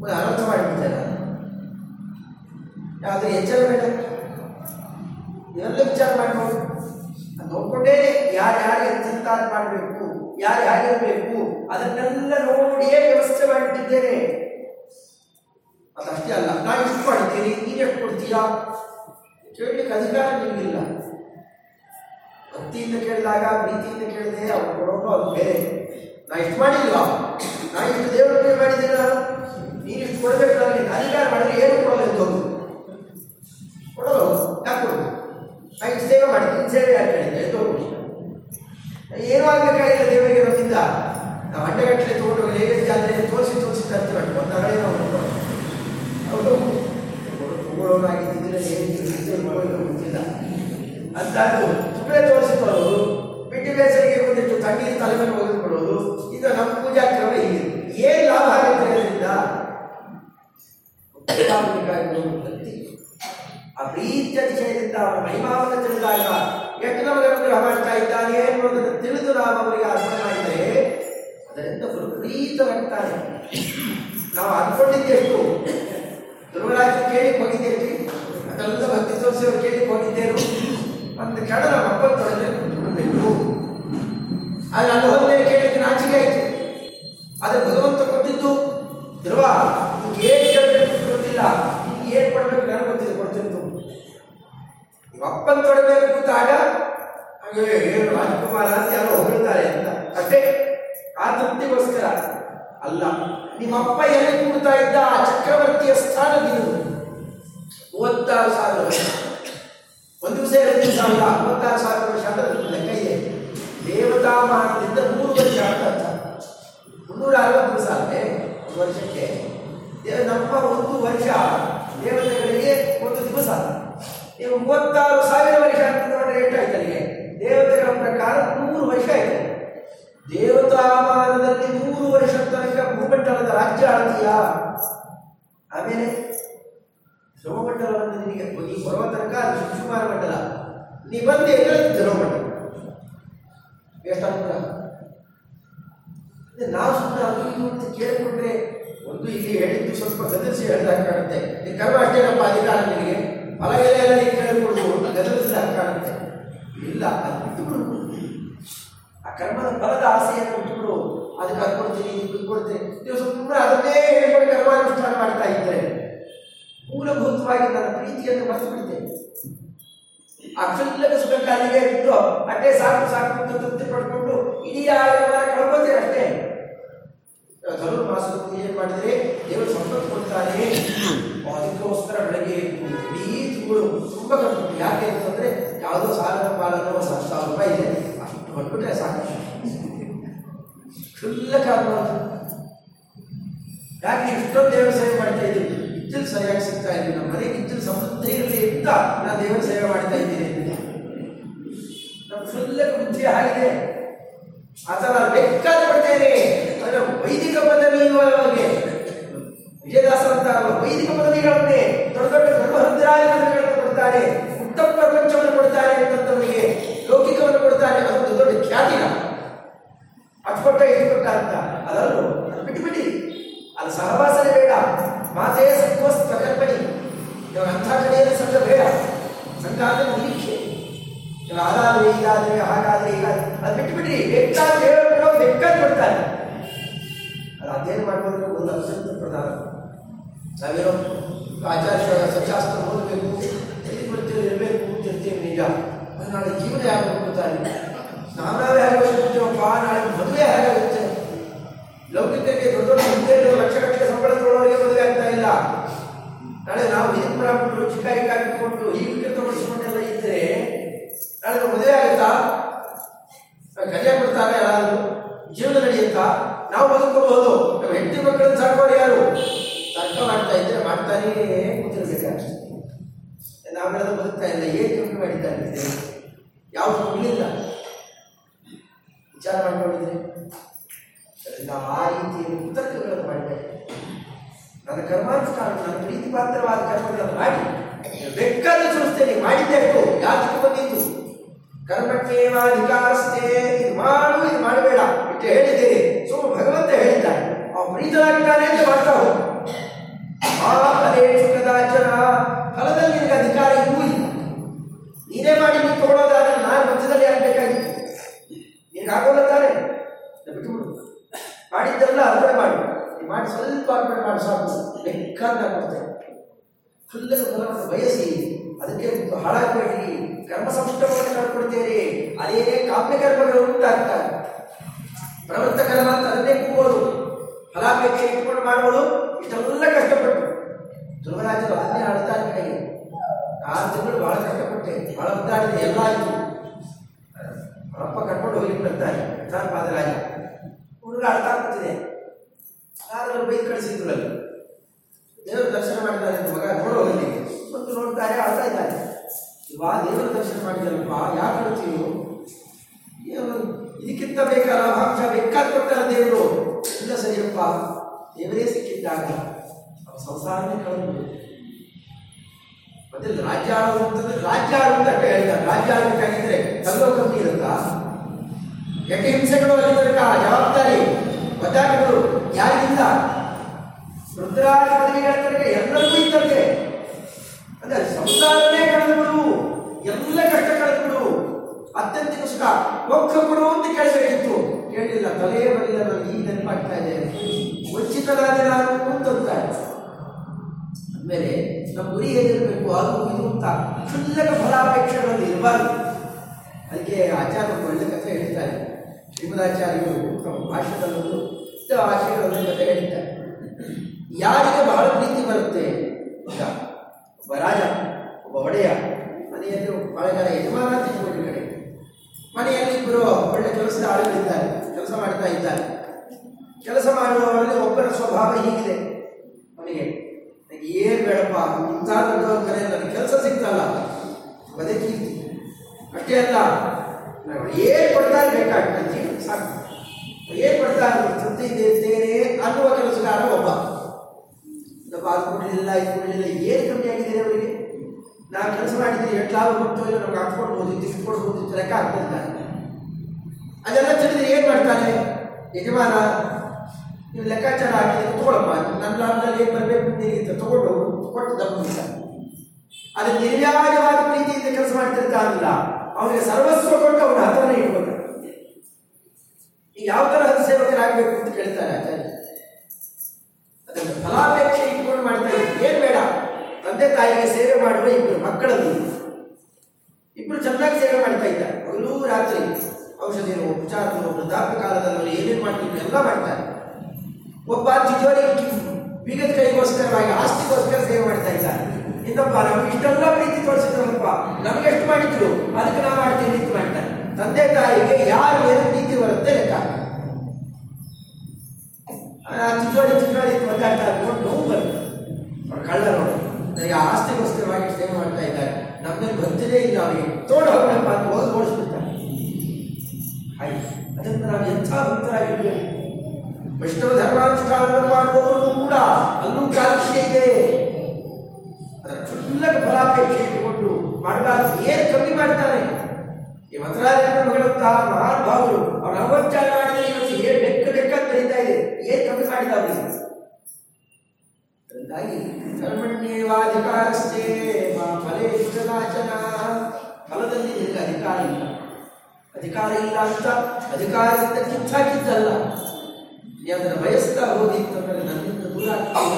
ಒಂದು ಅನರ್ಥ ಮಾಡಿಬಿಡ್ತಾರೆ ಯಾವುದು ಎಚ್ಚರ ಬೇಡ ಎಲ್ಲ ವಿಚಾರ ಮಾಡ್ಬೋದು ನೋಡ್ಕೊಂಡೇ ಯಾರು ಯಾರು ಎಂತೆಂತ ಮಾಡಬೇಕು, ಯಾರು ಹೇಗಿರಬೇಕು ಅದನ್ನೆಲ್ಲ ನೋಡಿಯೇ ವ್ಯವಸ್ಥೆ ಮಾಡಿಟ್ಟಿದ್ದೇನೆ. ಅದಷ್ಟೇ ಅಲ್ಲ ನಾನು ಇಷ್ಟು ಮಾಡ್ತೀನಿ ನೀನು ಎಷ್ಟು ಕೊಡ್ತೀಯಾ ಕೇಳಲಿಕ್ಕೆ ಅಧಿಕಾರ ನಿಮಗಿಲ್ಲ. ಭಕ್ತಿಯಿಂದ ಕೇಳಿದಾಗ, ಪ್ರೀತಿಯಿಂದ ಕೇಳಿದೆ ಅವ್ರು ಕೊಡೋದು ಅದು ಬೇರೆ. ನಾ ಇಷ್ಟು ಮಾಡಿಲ್ಲ ನಾ ಇಷ್ಟು ದೇವರ ಮೇಲೆ ಮಾಡಿದ್ದೀನಿ ನಾನು ಇಷ್ಟು ಕೊಡಬೇಕು ನನಗೆ ಅಧಿಕಾರ ಮಾಡಿದ್ರೆ ಏನು ಕೊಡೋದು ಎಂದು ಕೊಡೋದು ಯಾಕೆ ಕೊಡೋದು? ನಾ ಇಷ್ಟು ಸೇವೆ ಮಾಡಿದ್ದೀನಿ ಸೇವೆ ಯಾಕೆ ಹೇಳಿದ್ದೆ ಎಂದು ಏನೂ ಆಗಬೇಕಾಗಿಲ್ಲ ದೇವರಿಗೆ ನಮ್ಮಿಂದ ನಾವು ಅಂಡಗಟ್ಟಲೆ ತಗೊಂಡು ಹೇಗೆ ಜಾತ್ರೆಯಲ್ಲಿ ತೋರಿಸಿ ತೋರಿಸಿ ತರ್ತೀವಿ ಅಷ್ಟು ಒಂದು ಹಳೆ ನಾವು ಅವರು ತಗೊಳ್ಳೋನಾಗಿದ್ದರೆ ಗೊತ್ತಿಲ್ಲ. ಅಂತಾದ್ರು ಸುಮ್ಮನೆ ತೋರಿಸಿಕೊಳ್ಳೋದು ಬಿಟ್ಟು ಬೇಸರಿಗೆ ಬಂದಿಟ್ಟು ತಣ್ಣೀರು ತಲೆ ಮೇಲೆ ಒಗೆದುಕೊಳ್ಳೋದು ಇದು ನಮ್ಮ ಪೂಜಾ ಕ್ರಮ ಹೀಗೆ. ಏನು ಲಾಭ ಆಗುತ್ತೆ ಅದರಿಂದ. ಆ ಪ್ರೀತಿಯ ವಿಷಯದಿಂದ ಅವರ ಮಹಿಮಾವನ್ನು ತಿಳಿದಾಗ ಅನುಗ್ರಹ ಮಾಡ್ತಾ ಇದ್ದಾನೆ ತಿಳಿದು ನಾವು ಅವರಿಗೆ ಅರ್ಥ ಮಾಡಿದರೆ ಅದರಿಂದ ಪ್ರೀತನಾಗ್ತಾನೆ ನಾವು ಅನ್ಕೊಂಡಿದ್ದೆಷ್ಟು ಧ್ರುವರಾಜ ಕೇಳಿ ಹೋಗಿದ್ದೇವೆ ಅದೆಲ್ಲ ಭಕ್ತಿ ತೋರಿಸಿಅವರು ಕೇಳಿ ಹೋಗಿದ್ದೇರು ಒಂದು ಕ್ಷಣ ನಮ್ಮ ಅಪ್ಪ ತೊಳೆದ್ರೆ ಕುತ್ಕೊಳ್ಬೇಕು ಆದ್ರೆ ಅಲ್ಲಿ ಹೋದ್ರೆ ಕೇಳಿದ್ರೆ ನಾಚಿಕೆ ಆಯ್ತು. ಆದರೆ ಭಗವಂತ ಕೊಟ್ಟಿದ್ದು ಧ್ರುವ ಏನು ಕೇಳಬೇಕು ಗೊತ್ತಿಲ್ಲ. ಏನು ಕೊಡ್ಬೇಕು ನನಗೆ ಅಪ್ಪನ ಮೇಲೆ ಕೂತಾಗ ಹಾಗೆ ಏನು ರಾಜಕುಮಾರ ಅಂತ ಯಾರೋ ಹೊಗಳ್ತಾರೆ ಅಂತ. ಅಷ್ಟೇ, ಆ ತೃಪ್ತಿಗೋಸ್ಕರ ಅಲ್ಲ, ನಿಮ್ಮಪ್ಪ ಎಲ್ಲಿ ಕೂಡ್ತಾ ಇದ್ದ ಆ ಚಕ್ರವರ್ತಿಯ ಸ್ಥಾನದಿದು ಮೂವತ್ತಾರು ಸಾವಿರ ವರ್ಷ. ಒಂದು ದಿವಸ ಎರಡು ಅಲ್ಲ, ಮೂವತ್ತಾರು ಸಾವಿರ ವರ್ಷ ಅಂತ ಲೆಕ್ಕ ಇದೆ. ದೇವತಾಮಾನದಿಂದ ನೂರು ವರ್ಷ ಅಂತ ಮುನ್ನೂರ ಅರವತ್ತು ದಿವಸ ಅಲ್ಲೇ ಒಂದು ವರ್ಷಕ್ಕೆ. ನಮ್ಮ ಒಂದು ವರ್ಷ ದೇವತೆಗಳಿಗೆ ಒಂದು ದಿವಸ ನೀವು ಮೂವತ್ತಾರು ಸಾವಿರ ವರ್ಷ ನೋಡಿದ್ರೆ ಎಷ್ಟಾಯ್ತು ಅಲ್ಲಿಗೆ ದೇವತೆಗಳ ಪ್ರಕಾರ ನೂರು ವರ್ಷ ಆಯ್ತು. ದೇವತಾಮಾನದಲ್ಲಿ ನೂರು ವರ್ಷ ತನಕ ಭೂಮಂಡಲದ ರಾಜ್ಯ ಆಳ್ತೀಯ? ಆಮೇಲೆ ಶ್ರಮಮಂಡಲವನ್ನು ನಿನಗೆ ಈ ಬರುವ ತನಕ ಅದು ಶಿವಕುಮಾರ ಮಂಡಲ. ನೀ ಬಂದೆ ಧ್ರುವಮಂಡಲ ಎಷ್ಟಾಗ್ತದ ನಾವು ಸುಮ್ಮನೆ ಅದು ಇದು ಅಂತ ಕೇಳಿಕೊಂಡ್ರೆ ಒಂದು ಇಲ್ಲಿ ಹೇಳಿದ್ದು ಸ್ವಲ್ಪ ಸದಸ್ಯ ಹೇಳಿದಾಗ ಕಾಣುತ್ತೆ. ಈ ಕರ್ಮ ಅಷ್ಟೇನಪ್ಪ ಅಧಿಕಾರ ನಿನಗೆ? ಫಲ ಎಲೆ ಎಲ್ಲ ಈ ಕಡೆ ಕೊಡು ಅಂತ ಕಾಣುತ್ತೆ ಇಲ್ಲ, ಅದು ಬಿಟ್ಟುಬಿಡು ಆ ಕರ್ಮದ ಫಲದ ಆಸೆಯನ್ನು ಬಿಟ್ಟುಬಿಡು ಅದಕ್ಕೆ ಅದು ಕೊಡ್ತೀನಿ, ಇದು ಕೊಡ್ತೀನಿ. ನೀವು ಸುಮ್ಮನೆ ಅದನ್ನೇ ಹೇಳ್ಕೊಂಡು ಕರ್ಮಾನುಷ್ಠಾನ ಮಾಡ್ತಾ ಇದ್ದರೆ ಮೂಲಭೂತವಾಗಿ ನನ್ನ ಪ್ರೀತಿಯನ್ನು ಮರೆತು ಬಿಡ್ತೇನೆ ಅಕ್ಷುಲ್ಲಕ ಸುಖಕ್ಕಾಲಿಗೆ ಬಿಟ್ಟು ಅಟ್ಟೆ ಸಾಕು ಸಾಕು ಅಂತ ತೃಪ್ತಿ ಪಡ್ಕೊಂಡು ಇಡೀ ಆಯುರ್ವಾರ ಕಳ್ಕೋತೀರ ಅಷ್ಟೇ. ಧನುರ್ಮಾಸದ ಏನು ಮಾಡಿದರೆ ದೇವರು ಸಂಪತ್ತು ಕೊಡ್ತಾನೆ. ಅದಕ್ಕೋಸ್ಕರ ಬೆಳಗ್ಗೆ ತಿಂಗಳು ತುಂಬ ಕಷ್ಟ ಯಾಕೆ ಅಂತಂದರೆ ಯಾವುದೋ ಸಾಲ ಪಾಲನ ಒಂದು ಹತ್ತು ಸಾವಿರ ರೂಪಾಯಿ ಇದೆ. ಅಷ್ಟು ಹೊಟ್ಬಿಟ್ರೆ ಸಾಕು. ಫುಲ್ಲ ಕಾಲ ಯಾಕೆ ಇಷ್ಟೊಂದು ದೇವರ ಸೇವೆ ಮಾಡ್ತಾ ಇದ್ದೀನಿ ಇಚ್ಛಲ್ ಸರಿಯಾಗಿ ಸಿಗ್ತಾ ಇದ್ದೀನಿ ನಮ್ಮ ಮನೆಗೆ ಇಜ್ಜಲು ಸಮೃದ್ಧ ಇರಲಿ ಅಂತ ನಾನು ದೇವರ ಸೇವೆ ಮಾಡ್ತಾ ಇದ್ದೀನಿ. ನಮ್ಮ ಫುಲ್ಲ ಬುದ್ಧಿ ಆಗಿದೆ ಆ ಥರ ಬೇಕಾದ ಪಡ್ತೇನೆ ಅಂದರೆ ವೈದಿಕ ಪದವಿ ಅವರಿಗೆ ಅಂತ ವೈದಿಕ ಪದವಿಗಳನ್ನೇ ದೊಡ್ಡ ದೊಡ್ಡ ಗರ್ಭಹೃದಯಗಳನ್ನು ಕೊಡ್ತಾರೆ ಉತ್ತಮ ಪ್ರಪಂಚವನ್ನು ಕೊಡ್ತಾರೆ ಅಂತಂದವರಿಗೆ ಲೌಕಿಕವನ್ನು ಕೊಡ್ತಾರೆ ಅದೊಂದು ದೊಡ್ಡ ಖ್ಯಾತಿನ ಇದು ಕೊಟ್ಟ ಅಂತ. ಅದನ್ನು ಅದು ಬಿಟ್ಟುಬಿಡಿ ಅದು ಸಹವಾಸನೆ ಬೇಡ. ಮಾತೇ ಸಂಕೋಸ್ ಪ್ರಕಲ್ಪನೆ ಇವಾಗ ಅಂಥ ಕಡೆಯಲ್ಲಿ ಸಂಘ ಬೇಡ. ಸಂಘ ಅಂದರೆ ನಿರೀಕ್ಷೆ. ಇವಾಗ ಅದಾದ್ರೆ ಇದಾದ್ರೆ ಹಾಗಾದ್ರೆ ಹೀಗಾದ್ರೆ. ಅದು ಬಿಟ್ಟುಬಿಡ್ರಿ ಬೇಕಾದ ನಾವೇನೋ ಆಚಾರ್ಯ ಸತ್ಯಾಸ್ತ್ರ ಓದಬೇಕು ಬರ್ತೀವಿ ಇರಬೇಕು ಅಂತಿರ್ತೀವಿ ನಿಜ ನಾಳೆ ಜೀವನ ಯಾರು ಕೊಡ್ತಾರೆ ನಾವೇ ಹೇಗಾಗುತ್ತೇವಪ್ಪ ನಾಳೆ ಮದುವೆ ಹೇಗಾಗುತ್ತೆ ಲೌಕಿಕಕ್ಕೆ ದೊಡ್ಡ ದೊಡ್ಡ ಲಕ್ಷಗಟ್ಟಲೆ ಸಂಬಳ ತಗೊಳ್ಳೋರಿಗೆ ಮದುವೆ ಆಗ್ತಾ ಇಲ್ಲ. ನಾಳೆ ನಾವು ಏನು ಮಾಡ್ಬಿಟ್ಟು ಚಿಕ್ಕ ಕಾಕಿಕೊಂಡು ಈ ವಿಕೆ ಮಾಡಿಸ್ಕೊಂಡೆಲ್ಲ ಇದ್ರೆ ನಾಳೆ ಮದುವೆ ಆಗುತ್ತಾ? ಕನ್ಯಾ ಕೊಡ್ತಾರೆ ಯಾರಾದರೂ? ಜೀವನ ನಡೆಯುತ್ತಾ? ನಾವು ಬದುಕಬಹುದು. ನಮ್ಮ ಹೆಂಡತಿ ಮಕ್ಕಳನ್ನು ಸಾಕೋರು ಯಾರು? ತರ್ಕ ಮಾಡ್ತಾ ಇದ್ರೆ ಮಾಡ್ತಾನೇ ಕೂತಿರ್ಬೇಕಾಗ್ತದೆ ನಾವೆಲ್ಲ ಬದುಕ್ತಾ ಇಲ್ಲ, ಏನು ದುಡ್ಡು ಮಾಡಿದ್ದಾ ಇದ್ದೀವಿ ಯಾವುದು ಉಳಿಲ್ಲ ವಿಚಾರ ಮಾಡ್ಕೊಂಡಿದ್ರೆ ಅದರಿಂದ ಆ ರೀತಿಯಲ್ಲಿ ಕುತರ್ಕಗಳನ್ನು ಮಾಡಿದೆ. ನನ್ನ ಕರ್ಮಾನುಷ್ಠಾನ ನನ್ನ ಪ್ರೀತಿ ಪಾತ್ರವಾದ ಕರ್ಮಗಳನ್ನು ಮಾಡಿ ಬೇಕಾದ ಸಂಸ್ಥೆಯಲ್ಲಿ ಮಾಡಿದ್ದೆಷ್ಟು ಯಾಕೆ ಬಂದಿತ್ತು ಕರ್ಮಕ್ಕೇವ ಅಧಿಕಾರಸ್ಥೆ ಇದು ಮಾಡು, ಇದು ಮಾಡಬೇಡ. ಬಿಟ್ಟು ಹೇಳಿದ್ದೇನೆ. ಸುಮ್ಮ ಭಗವಂತ ಹೇಳಿದ್ದಾನೆ. ಅವನು ಪ್ರೀತನಾಗಿದ್ದಾನೆ ಅಂತ ಮಾಡ್ತಾ ಹೋಗು. ಪ್ರವೃತ್ತ ಕರ್ಮ ಅಂತ ಅದನ್ನೇ ಕೂಗೋದು. ಫಲಾಪೇಕ್ಷೆ ಇಟ್ಕೊಂಡು ಮಾಡೋದು ಇಷ್ಟೆಲ್ಲ ಕಷ್ಟಪಟ್ಟು. ಧ್ರುವರಾಜರು ಆಜ್ಞೆ ಆಡ್ತಾರೆ ಕಡೆಗೆ ಆರು ತಿಂಗಳು ಬಹಳ ಕಷ್ಟಪಟ್ಟೆ, ಬಹಳ ಒದ್ದಾಡಿದೆ ಎಲ್ಲ ಆಯಿತು. ಅಪ್ಪ ಕರ್ಕೊಂಡು ಹೋಗಿ ಬರ್ತಾರೆ ನಾನು ಪಾದರಾಜ. ಹುಡುಗ ಅಳ್ತಾ ಕೂತಿದೆ ಯಾರಾದ್ರೂ ಬೈಕ್ ಕಳಿಸಿದ್ರು ಅಲ್ಲಿ. ದೇವರ ದರ್ಶನ ಮಾಡಿದ್ದಾರೆ ಮಗ ನೋಡೋ ಅಲ್ಲಿ. ಮತ್ತು ನೋಡ್ತಾರೆ ಅಳ್ತಾ ಇದ್ದಾರೆ. ಇವಾ, ದೇವರ ದರ್ಶನ ಮಾಡಿದರಪ್ಪ ಯಾಕೆ ಹೇಳ್ತೀವಿ ಏನು ಇದಕ್ಕಿಂತ ಬೇಕಾದ ಲಾಭಾಂಶ ಬೇಕಾದ ಕೊಟ್ಟಲ್ಲ ದೇವರು. ಇಲ್ಲ ಸರಿಯಪ್ಪ, ದೇವರೇ ಸಿಕ್ಕಿದ್ದಾಗ ಸಂಸಾರನೇ ಕಳೆದು ಮತ್ತೆ ರಾಜ್ಯ ಆಳೋದು ಅಂತಂದ್ರೆ ರಾಜ್ಯ ಆಳುವಂತ ಹೇಳ್ತಾರೆ. ರಾಜ್ಯ ಆಳ್ಬೇಕಾಗಿದ್ರೆ ಕಲ್ಲೋ ಕಮ್ಮಿ ಇರುತ್ತಾ? ಯಾಕೆ ಹಿಂಸೆಗಳು ಅಲ್ಲಿದ್ದಕ್ಕ ಜವಾಬ್ದಾರಿ. ಒದ್ದಾಟಗಳು ಯಾರಿಗಿಲ್ಲ? ರುದ್ರಾಜ ಪದವಿಗಳ ತನಕ ಎಲ್ಲರಿಗೂ ಇದ್ದಂತೆ. ಅಂದ್ರೆ ಸಂಸಾರನೇ ಕಳೆದುಬಿಡು, ಎಲ್ಲ ಕಷ್ಟ ಕಳೆದುಬಿಡು. ಅತ್ಯಂತ ಸುಖ ಮೋಕ್ಷ ಕೊಡು ಅಂತ ಕೇಳಬೇಕಿತ್ತು. ಕೇಳಲಿಲ್ಲ, ತಲೆ ಬರಲಿಲ್ಲ ನನಗೆ ಈಗ ನೆನಪಾಗ್ತಾ ಇದೆ. ವಂಚಿತನಾದ ನಾನು ಅಂತಂತಾರೆ ಅಂದಮೇಲೆ ನಮ್ಮ ಗುರಿ ಏನಿರಬೇಕು, ಅದು ಇದು ಅಂತ ಕ್ಷುಲ್ಲಕ ಫಲಾಪೇಕ್ಷೆಗಳಲ್ಲಿ ಇರಬಾರ್ದು. ಅದಕ್ಕೆ ಆಚಾರ್ಯ ಒಂದು ಒಳ್ಳೆ ಕಥೆ ಹೇಳ್ತಾರೆ. ಶ್ರೀಮದಾಚಾರ್ಯರು ತಮ್ಮ ಭಾಷೆಗಳಲ್ಲೂ ಇಷ್ಟ ಆಶಯಗಳನ್ನು ಕಥೆ ಹೇಳ್ತಾರೆ. ಯಾರಿಗೆ ಬಹಳ ಪ್ರೀತಿ ಬರುತ್ತೆ? ಒಬ್ಬ ರಾಜ, ಒಬ್ಬ ಒಡೆಯ, ಮನೆಯಲ್ಲಿ ಜನ ಯಜಮಾನ ತಿಳ್ಕೊಂಡು ಕಡೆ ಮನೆಯಲ್ಲಿ ಇಬ್ಬರು ಒಳ್ಳೆ ಕೆಲಸದ ಆಳುಗಳಿದ್ದಾರೆ, ಕೆಲಸ ಮಾಡ್ತಾ ಇದ್ದಾರೆ. ಕೆಲಸ ಮಾಡುವವರಲ್ಲಿ ಒಬ್ಬರ ಸ್ವಭಾವ ಹೀಗಿದೆ. ಅವನಿಗೆ ಏನು ಬೇಡಪ್ಪ, ಮುಂತಾದ ಕರೆ ನನಗೆ ಕೆಲಸ ಸಿಗ್ತಲ್ಲ. ಅದೇ ಕೀರ್ತಿ ಅಷ್ಟೇ ಅಲ್ಲ ನಾನು ಏನು ಬೇಕಾಗ್ತದೆ ಜೀವನ ಸಾಕು. ಏನು ಕೊಡ್ತಾರೆ ತೃಪ್ತಿ ಇದ್ದೇನೆ ಅನ್ನುವ ಕೆಲಸಗಾರ ಒಬ್ಬ. ಇಲ್ಲಪ್ಪ ಅದು ಕೊಡಲಿಲ್ಲ, ಇದು ಕೊಡಲಿಲ್ಲ, ಏನು ಕಮ್ಮಿ ಆಗಿದೆ ಅವರಿಗೆ? ನಾನು ಕೆಲಸ ಮಾಡಿದ್ರೆ ಎಷ್ಟು ಲಾಭ ಬಂತು ಇಲ್ಲ ನಮ್ಗೆ ಹಾಕ್ಕೊಡ್ಬೋದು ಇಷ್ಟು ಕೊಡ್ಬೋದು ಲೆಕ್ಕ ಹಾಕ್ತಿರ್ತಾರೆ ಅದೆಲ್ಲ ತಿಳಿದ್ರೆ ಏನು ಮಾಡ್ತಾನೆ ಯಜಮಾನ, ನೀವು ಲೆಕ್ಕಾಚಾರ ಹಾಕಿದ್ರೆ ತಗೊಳಪ್ಪ. ನನ್ನ ಲಾಭದಲ್ಲಿ ಏನು ನಿನಗೆ ತಗೊಂಡು ಕೊಟ್ಟು ದಪ್ಪಿಸ ಅದು ನಿರ್ವ್ಯಾಜವಾದ ಪ್ರೀತಿಯಿಂದ ಕೆಲಸ ಮಾಡ್ತಿರ್ತಾನಲ್ಲ ಅವನಿಗೆ ಸರ್ವಸ್ವ ಕೊಟ್ಟು ಅವನ ಹತ್ರನೇ ಇಟ್ಕೊಂಡು. ಈಗ ಯಾವ ತರ ಸೇವಕರಾಗಬೇಕು ಅಂತ ಕೇಳ್ತಾರೆ ಆಚಾರ್ಯ? ಅದನ್ನು ಫಲಾಪೇಕ್ಷೆ ಇಟ್ಕೊಂಡು ಮಾಡ್ತಾ ಇದ್ದೀನಿ ಏನ್ ಬೇಡ. ತಂದೆ ತಾಯಿಗೆ ಸೇವೆ ಮಾಡುವ ಇಬ್ಬರು ಮಕ್ಕಳಲ್ಲಿ. ಇಬ್ಬರು ಚೆನ್ನಾಗಿ ಸೇವೆ ಮಾಡ್ತಾ ಇದ್ದಾರೆ. ಅವರೂ ರಾತ್ರಿ ಔಷಧಿಯನ್ನು ಉಪಚಾರವನ್ನು ವೃದ್ಧಾಪ್ಯ ಕಾಲದಲ್ಲಿ ಏನೇನು ಮಾಡ್ತಿದ್ರು ಎಲ್ಲ ಮಾಡ್ತಾರೆ. ಒಬ್ಬ ತಿಜೋರಿ ಬೀಗದ ಕೈಗೋಸ್ಕರವಾಗಿ ಆಸ್ತಿಗೋಸ್ಕರ ಸೇವೆ ಮಾಡ್ತಾ ಇದ್ದಾರೆ. ಇನ್ನೊಬ್ಬ ನಮ್ಗೆ ಇಷ್ಟೆಲ್ಲ ಪ್ರೀತಿ ತೋರಿಸಿದ್ರಲ್ಲಪ್ಪ ನಮ್ಗೆ ಎಷ್ಟು ಮಾಡಿದ್ರು, ಅದಕ್ಕೆ ನಾವು ಮಾಡ್ತೀವಿ ನೀತಿ ಮಾಡ್ತಾರೆ ತಂದೆ ತಾಯಿಗೆ ಯಾರು ಏನು ಪ್ರೀತಿ ಬರುತ್ತೆ ಲೆಕ್ಕ. ಚಿಚೋಡಿ ಚಿಚೋಡಿ ಒದ್ದಾಡ್ತಾ ಇದ್ಕೊಂಡು ನೋವು ಬರುತ್ತೆ. ಕಳ್ಳ ನೋಡಿ. ನನಗೆ ಆಸ್ತಿಗೋಸ್ಕರವಾಗಿ ಸೇವೆ ಮಾಡ್ತಾ ಇದ್ದಾರೆ. ನಮ್ಮಲ್ಲಿ ಗೊತ್ತಿರೇ ಇಲ್ಲ ಅವರಿಗೆ. ತೋಡ ಹೋಗಪ್ಪ ಅಂತ ಹೋಗಿ ಓಡಿಸ್ಬಿಡ್ತಾರೆ ಹಾಗೆ. ಅದರಿಂದ ನಾವು ಎಂಥ ಭಕ್ತರಾಗಿರ್ಬೇಕು ವೈಷ್ಣವ ಧರ್ಮಾನುಷ್ಠಾನ ಮಾಡುವವರು ಕೂಡ ಅಲ್ಲೂ ಕಾಲಕ್ಷೆ ಇದೆ. ಅದರ ಕ್ಷುಲ್ಲಕ ಫಲಾಪೇಕ್ಷೆ ಇಟ್ಟುಕೊಂಡು ಮಾಡಬಾರ್ದು. ಏನು ಕಮ್ಮಿ ಮಾಡ್ತಾರೆ? ಈ ಮತರಾಜರುಗಳಂತಹ ಮಹಾನ್ ಭಾವರು ಅವರ ನವೋಚ್ಚಾರ ಮಾಡಿದ್ರೆ ಇವತ್ತು ಏನು ಬೆಕ್ಕ ಬೆಕ್ಕಂತ ನಡೀತಾ ಇದೆ. ಏನು ಕಮ್ಮಿ ಮಾಡಿದ ಅವರಿಗೆ ಅದರಿಂದಾಗಿ ಕರ್ಮಣ್ಯೇವಾಧಿಕಾರಸ್ಥೆ ಫಲೇ ಕದಾಚನ ಫಲದಲ್ಲಿ ನಿನಗೆ ಅಧಿಕಾರ ಇಲ್ಲ. ಅಧಿಕಾರ ಇಲ್ಲ ಅಂತ ಅಧಿಕಾರದಿಂದ ಕಿತ್ತಾಕಿದ್ದಲ್ಲ ಅದನ್ನು ಬಯಸ್ತಾ ಹೋಗಿ ಅಂತಂದ್ರೆ ನನ್ನಿಂದ ದೂರ ಆಗ್ತೀವಿ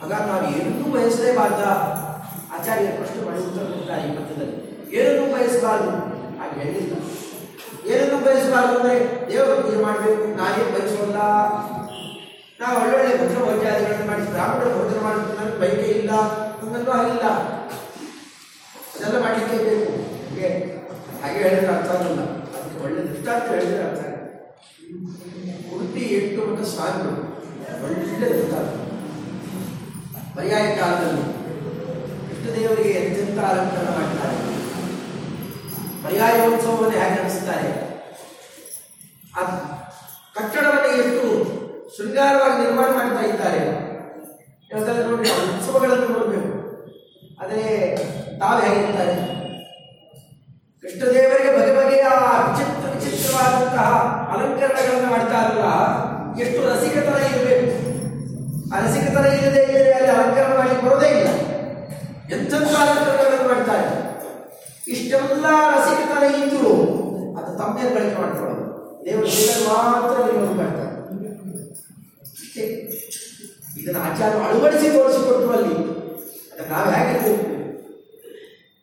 ಹಾಗಾಗಿ ನಾವು ಏನನ್ನೂ ಬಯಸಲೇಬಾರ್ದ. ಆಚಾರ್ಯ ಪ್ರಶ್ನೆ ಮಾಡಿ ಉತ್ತರ ಕೊಡ್ತಾರೆ ಈ ಮಧ್ಯದಲ್ಲಿ ಏನನ್ನೂ ಬಯಸಬಾರ್ದು. ಹಾಗೆ ಹೇಳಿಲ್ಲ ಏನನ್ನು ಬಯಸಬಾರ್ದು ಅಂದರೆ ದೇವರ ಪೂಜೆ ಮಾಡಬೇಕು ನಾನೇ ಬಯಸೋಲ್ಲ. ನಾವು ಒಳ್ಳೊಳ್ಳೆ ಭದ್ರ ಭೋಜ್ಯಾದಿಗಳನ್ನು ಮಾಡಿ ಬ್ರಾಹ್ಮಣ ಭೋಜನ ಮಾಡಬೇಕು ನನಗೆ ಬೈಕೆ ಇಲ್ಲ. ನನ್ನಲ್ಲೂ ಆಗಿಲ್ಲ ಅದೆಲ್ಲ ಮಾಡಲಿಕ್ಕೆ ಬೇಕು. ಹಾಗೆ ಹಾಗೆ ಹೇಳಿದ್ರೆ ಅರ್ಥ ಆಗಲ್ಲ ಅದಕ್ಕೆ ಒಳ್ಳೆ ದೃಷ್ಟಾಂತ ಹೇಳಿದ್ರೆ ಅರ್ಥ. ಮತ್ತು ಸ್ವಾಮಿಗಳು ಒಳ್ಳೆ ಪರ್ಯಾಯ ಕಾಲದಲ್ಲಿ ಎಷ್ಟು ದೇವರಿಗೆ ಅತ್ಯಂತ ಅಲಂಕಾರ ಮಾಡ್ತಾರೆ. ಪರ್ಯಾಯೋತ್ಸವವನ್ನು ಹೇಗೆ ನಡೆಸ್ತಾರೆ? ಆ ಕಟ್ಟಡವನ್ನು ಎಷ್ಟು ಶೃಂಗಾರವಾಗಿ ನಿರ್ಮಾಣ ಮಾಡ್ತಾ ಇದ್ದಾರೆ. ಯಾಕಂದ್ರೆ ನೋಡಿ ಉತ್ಸವಗಳನ್ನು ನೋಡಬೇಕು. ಆದರೆ ತಾವು ಹೇಗಿರ್ತಾರೆ ಕೃಷ್ಣದೇವರಿಗೆ ಬಗೆ ಬಗೆಯ ವಿಚಿತ್ರ ವಿಚಿತ್ರವಾದಂತಹ ಅಲಂಕರಣಗಳನ್ನು ಮಾಡ್ತಾರಲ್ಲ ಎಷ್ಟು ರಸಿಕತನ ಇರಬೇಕು ಆ ರಸಿಕತನ ಇಲ್ಲದೆ ಇದ್ದರೆ ಅಲ್ಲಿ ಅಲಂಕಾರ ಮಾಡಿ ಬರೋದೇ ಇಲ್ಲ. ಎಂತೆಂಥ ಮಾಡ್ತಾ ಮಾಡ್ತಾರೆ ಇಷ್ಟೆಲ್ಲ ರಸಿಕತನ ಇದ್ದರೂ ಅದು ತಮ್ಮೇ ಬಳಕೆ ಮಾಡ್ಕೊಳ್ಳೋದು. ದೇವರು ಮಾತ್ರ ನಿಮ್ಮನ್ನು ಮಾಡ್ತಾರೆ ಇದನ್ನು ಆಚಾರ ಅಳವಡಿಸಿ ತೋರಿಸಿಕೊಟ್ಟು ಅಲ್ಲಿ. ಅದನ್ನು ನಾವು ಹೇಗಿರ್ಬೇಕು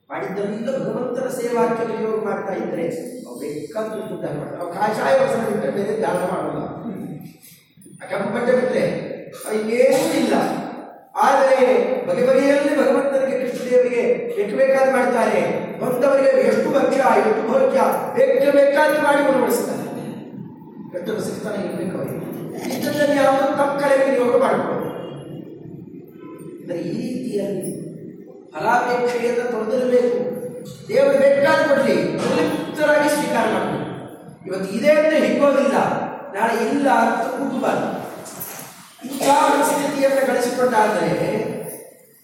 ಮಾಡಿದ್ದೆಲ್ಲ ಭಗವಂತನ ಸೇವಾಕ್ಕೆ ವಿನಿಯೋಗ ಮಾಡ್ತಾ ಇದ್ರೆ ಅವ್ರು ಬೇಕಾದ ಮಾಡ್ತಾರೆ. ಅವ್ರು ಕಾಷಾಯ ವಸನ ಬಿಟ್ಟರೆ ಬೇರೆ ಧ್ಯಾನ ಮಾಡೋಲ್ಲ. ಕೆಂಪು ಬಟ್ಟೆ ಬಿಟ್ಟರೆ ಇನ್ನೇನೂ ಇಲ್ಲ. ಆದರೆ ಬಗೆ ಬಗೆಯಲ್ಲಿ ಭಗವಂತನಿಗೆ ಕೃಷ್ಣದೇವರಿಗೆ ಎಷ್ಟು ಬೇಕಾದ್ರೆ ಮಾಡ್ತಾರೆ. ಬಂದವರಿಗೆ ಎಷ್ಟು ಭಕ್ಷ್ಯ, ಎಷ್ಟು ಭೋಜ್ಯ ಎಷ್ಟು ಬೇಕಾದ್ರೆ ಮಾಡಿ ಉಣಬಡಿಸ್ತಾರೆ ಎಷ್ಟು ಸಿಗ್ತಾನೆ ಇರಬೇಕು ಅವರಿಗೆ. ಇಷ್ಟದಲ್ಲಿ ಯಾವುದೋ ತಮ್ಮ ಕಡೆ ವಿನಿಯೋಗ ಮಾಡಿಕೊಳ್ಳೋದು ಅಂದರೆ ಈ ರೀತಿಯಲ್ಲಿ ಫಲಾಪೇಕ್ಷೆಯನ್ನು ತೊಡೆದಿರಬೇಕು ದೇವರು ಬೇಕಾದ ಕೊಡಲಿ ತೃಪ್ತರಾಗಿ ಸ್ವೀಕಾರ ಮಾಡಬೇಕು ಇವತ್ತು ಇದೆ ಅಂತ ಹಿಗ್ಗೋದಿಲ್ಲ. ನಾಳೆ ಇಲ್ಲ ಅಂತ ಕುಟುಂಬ ಇಂಥ ಪರಿಸ್ಥಿತಿಯನ್ನು ಗಳಿಸಿಕೊಂಡಾದರೆ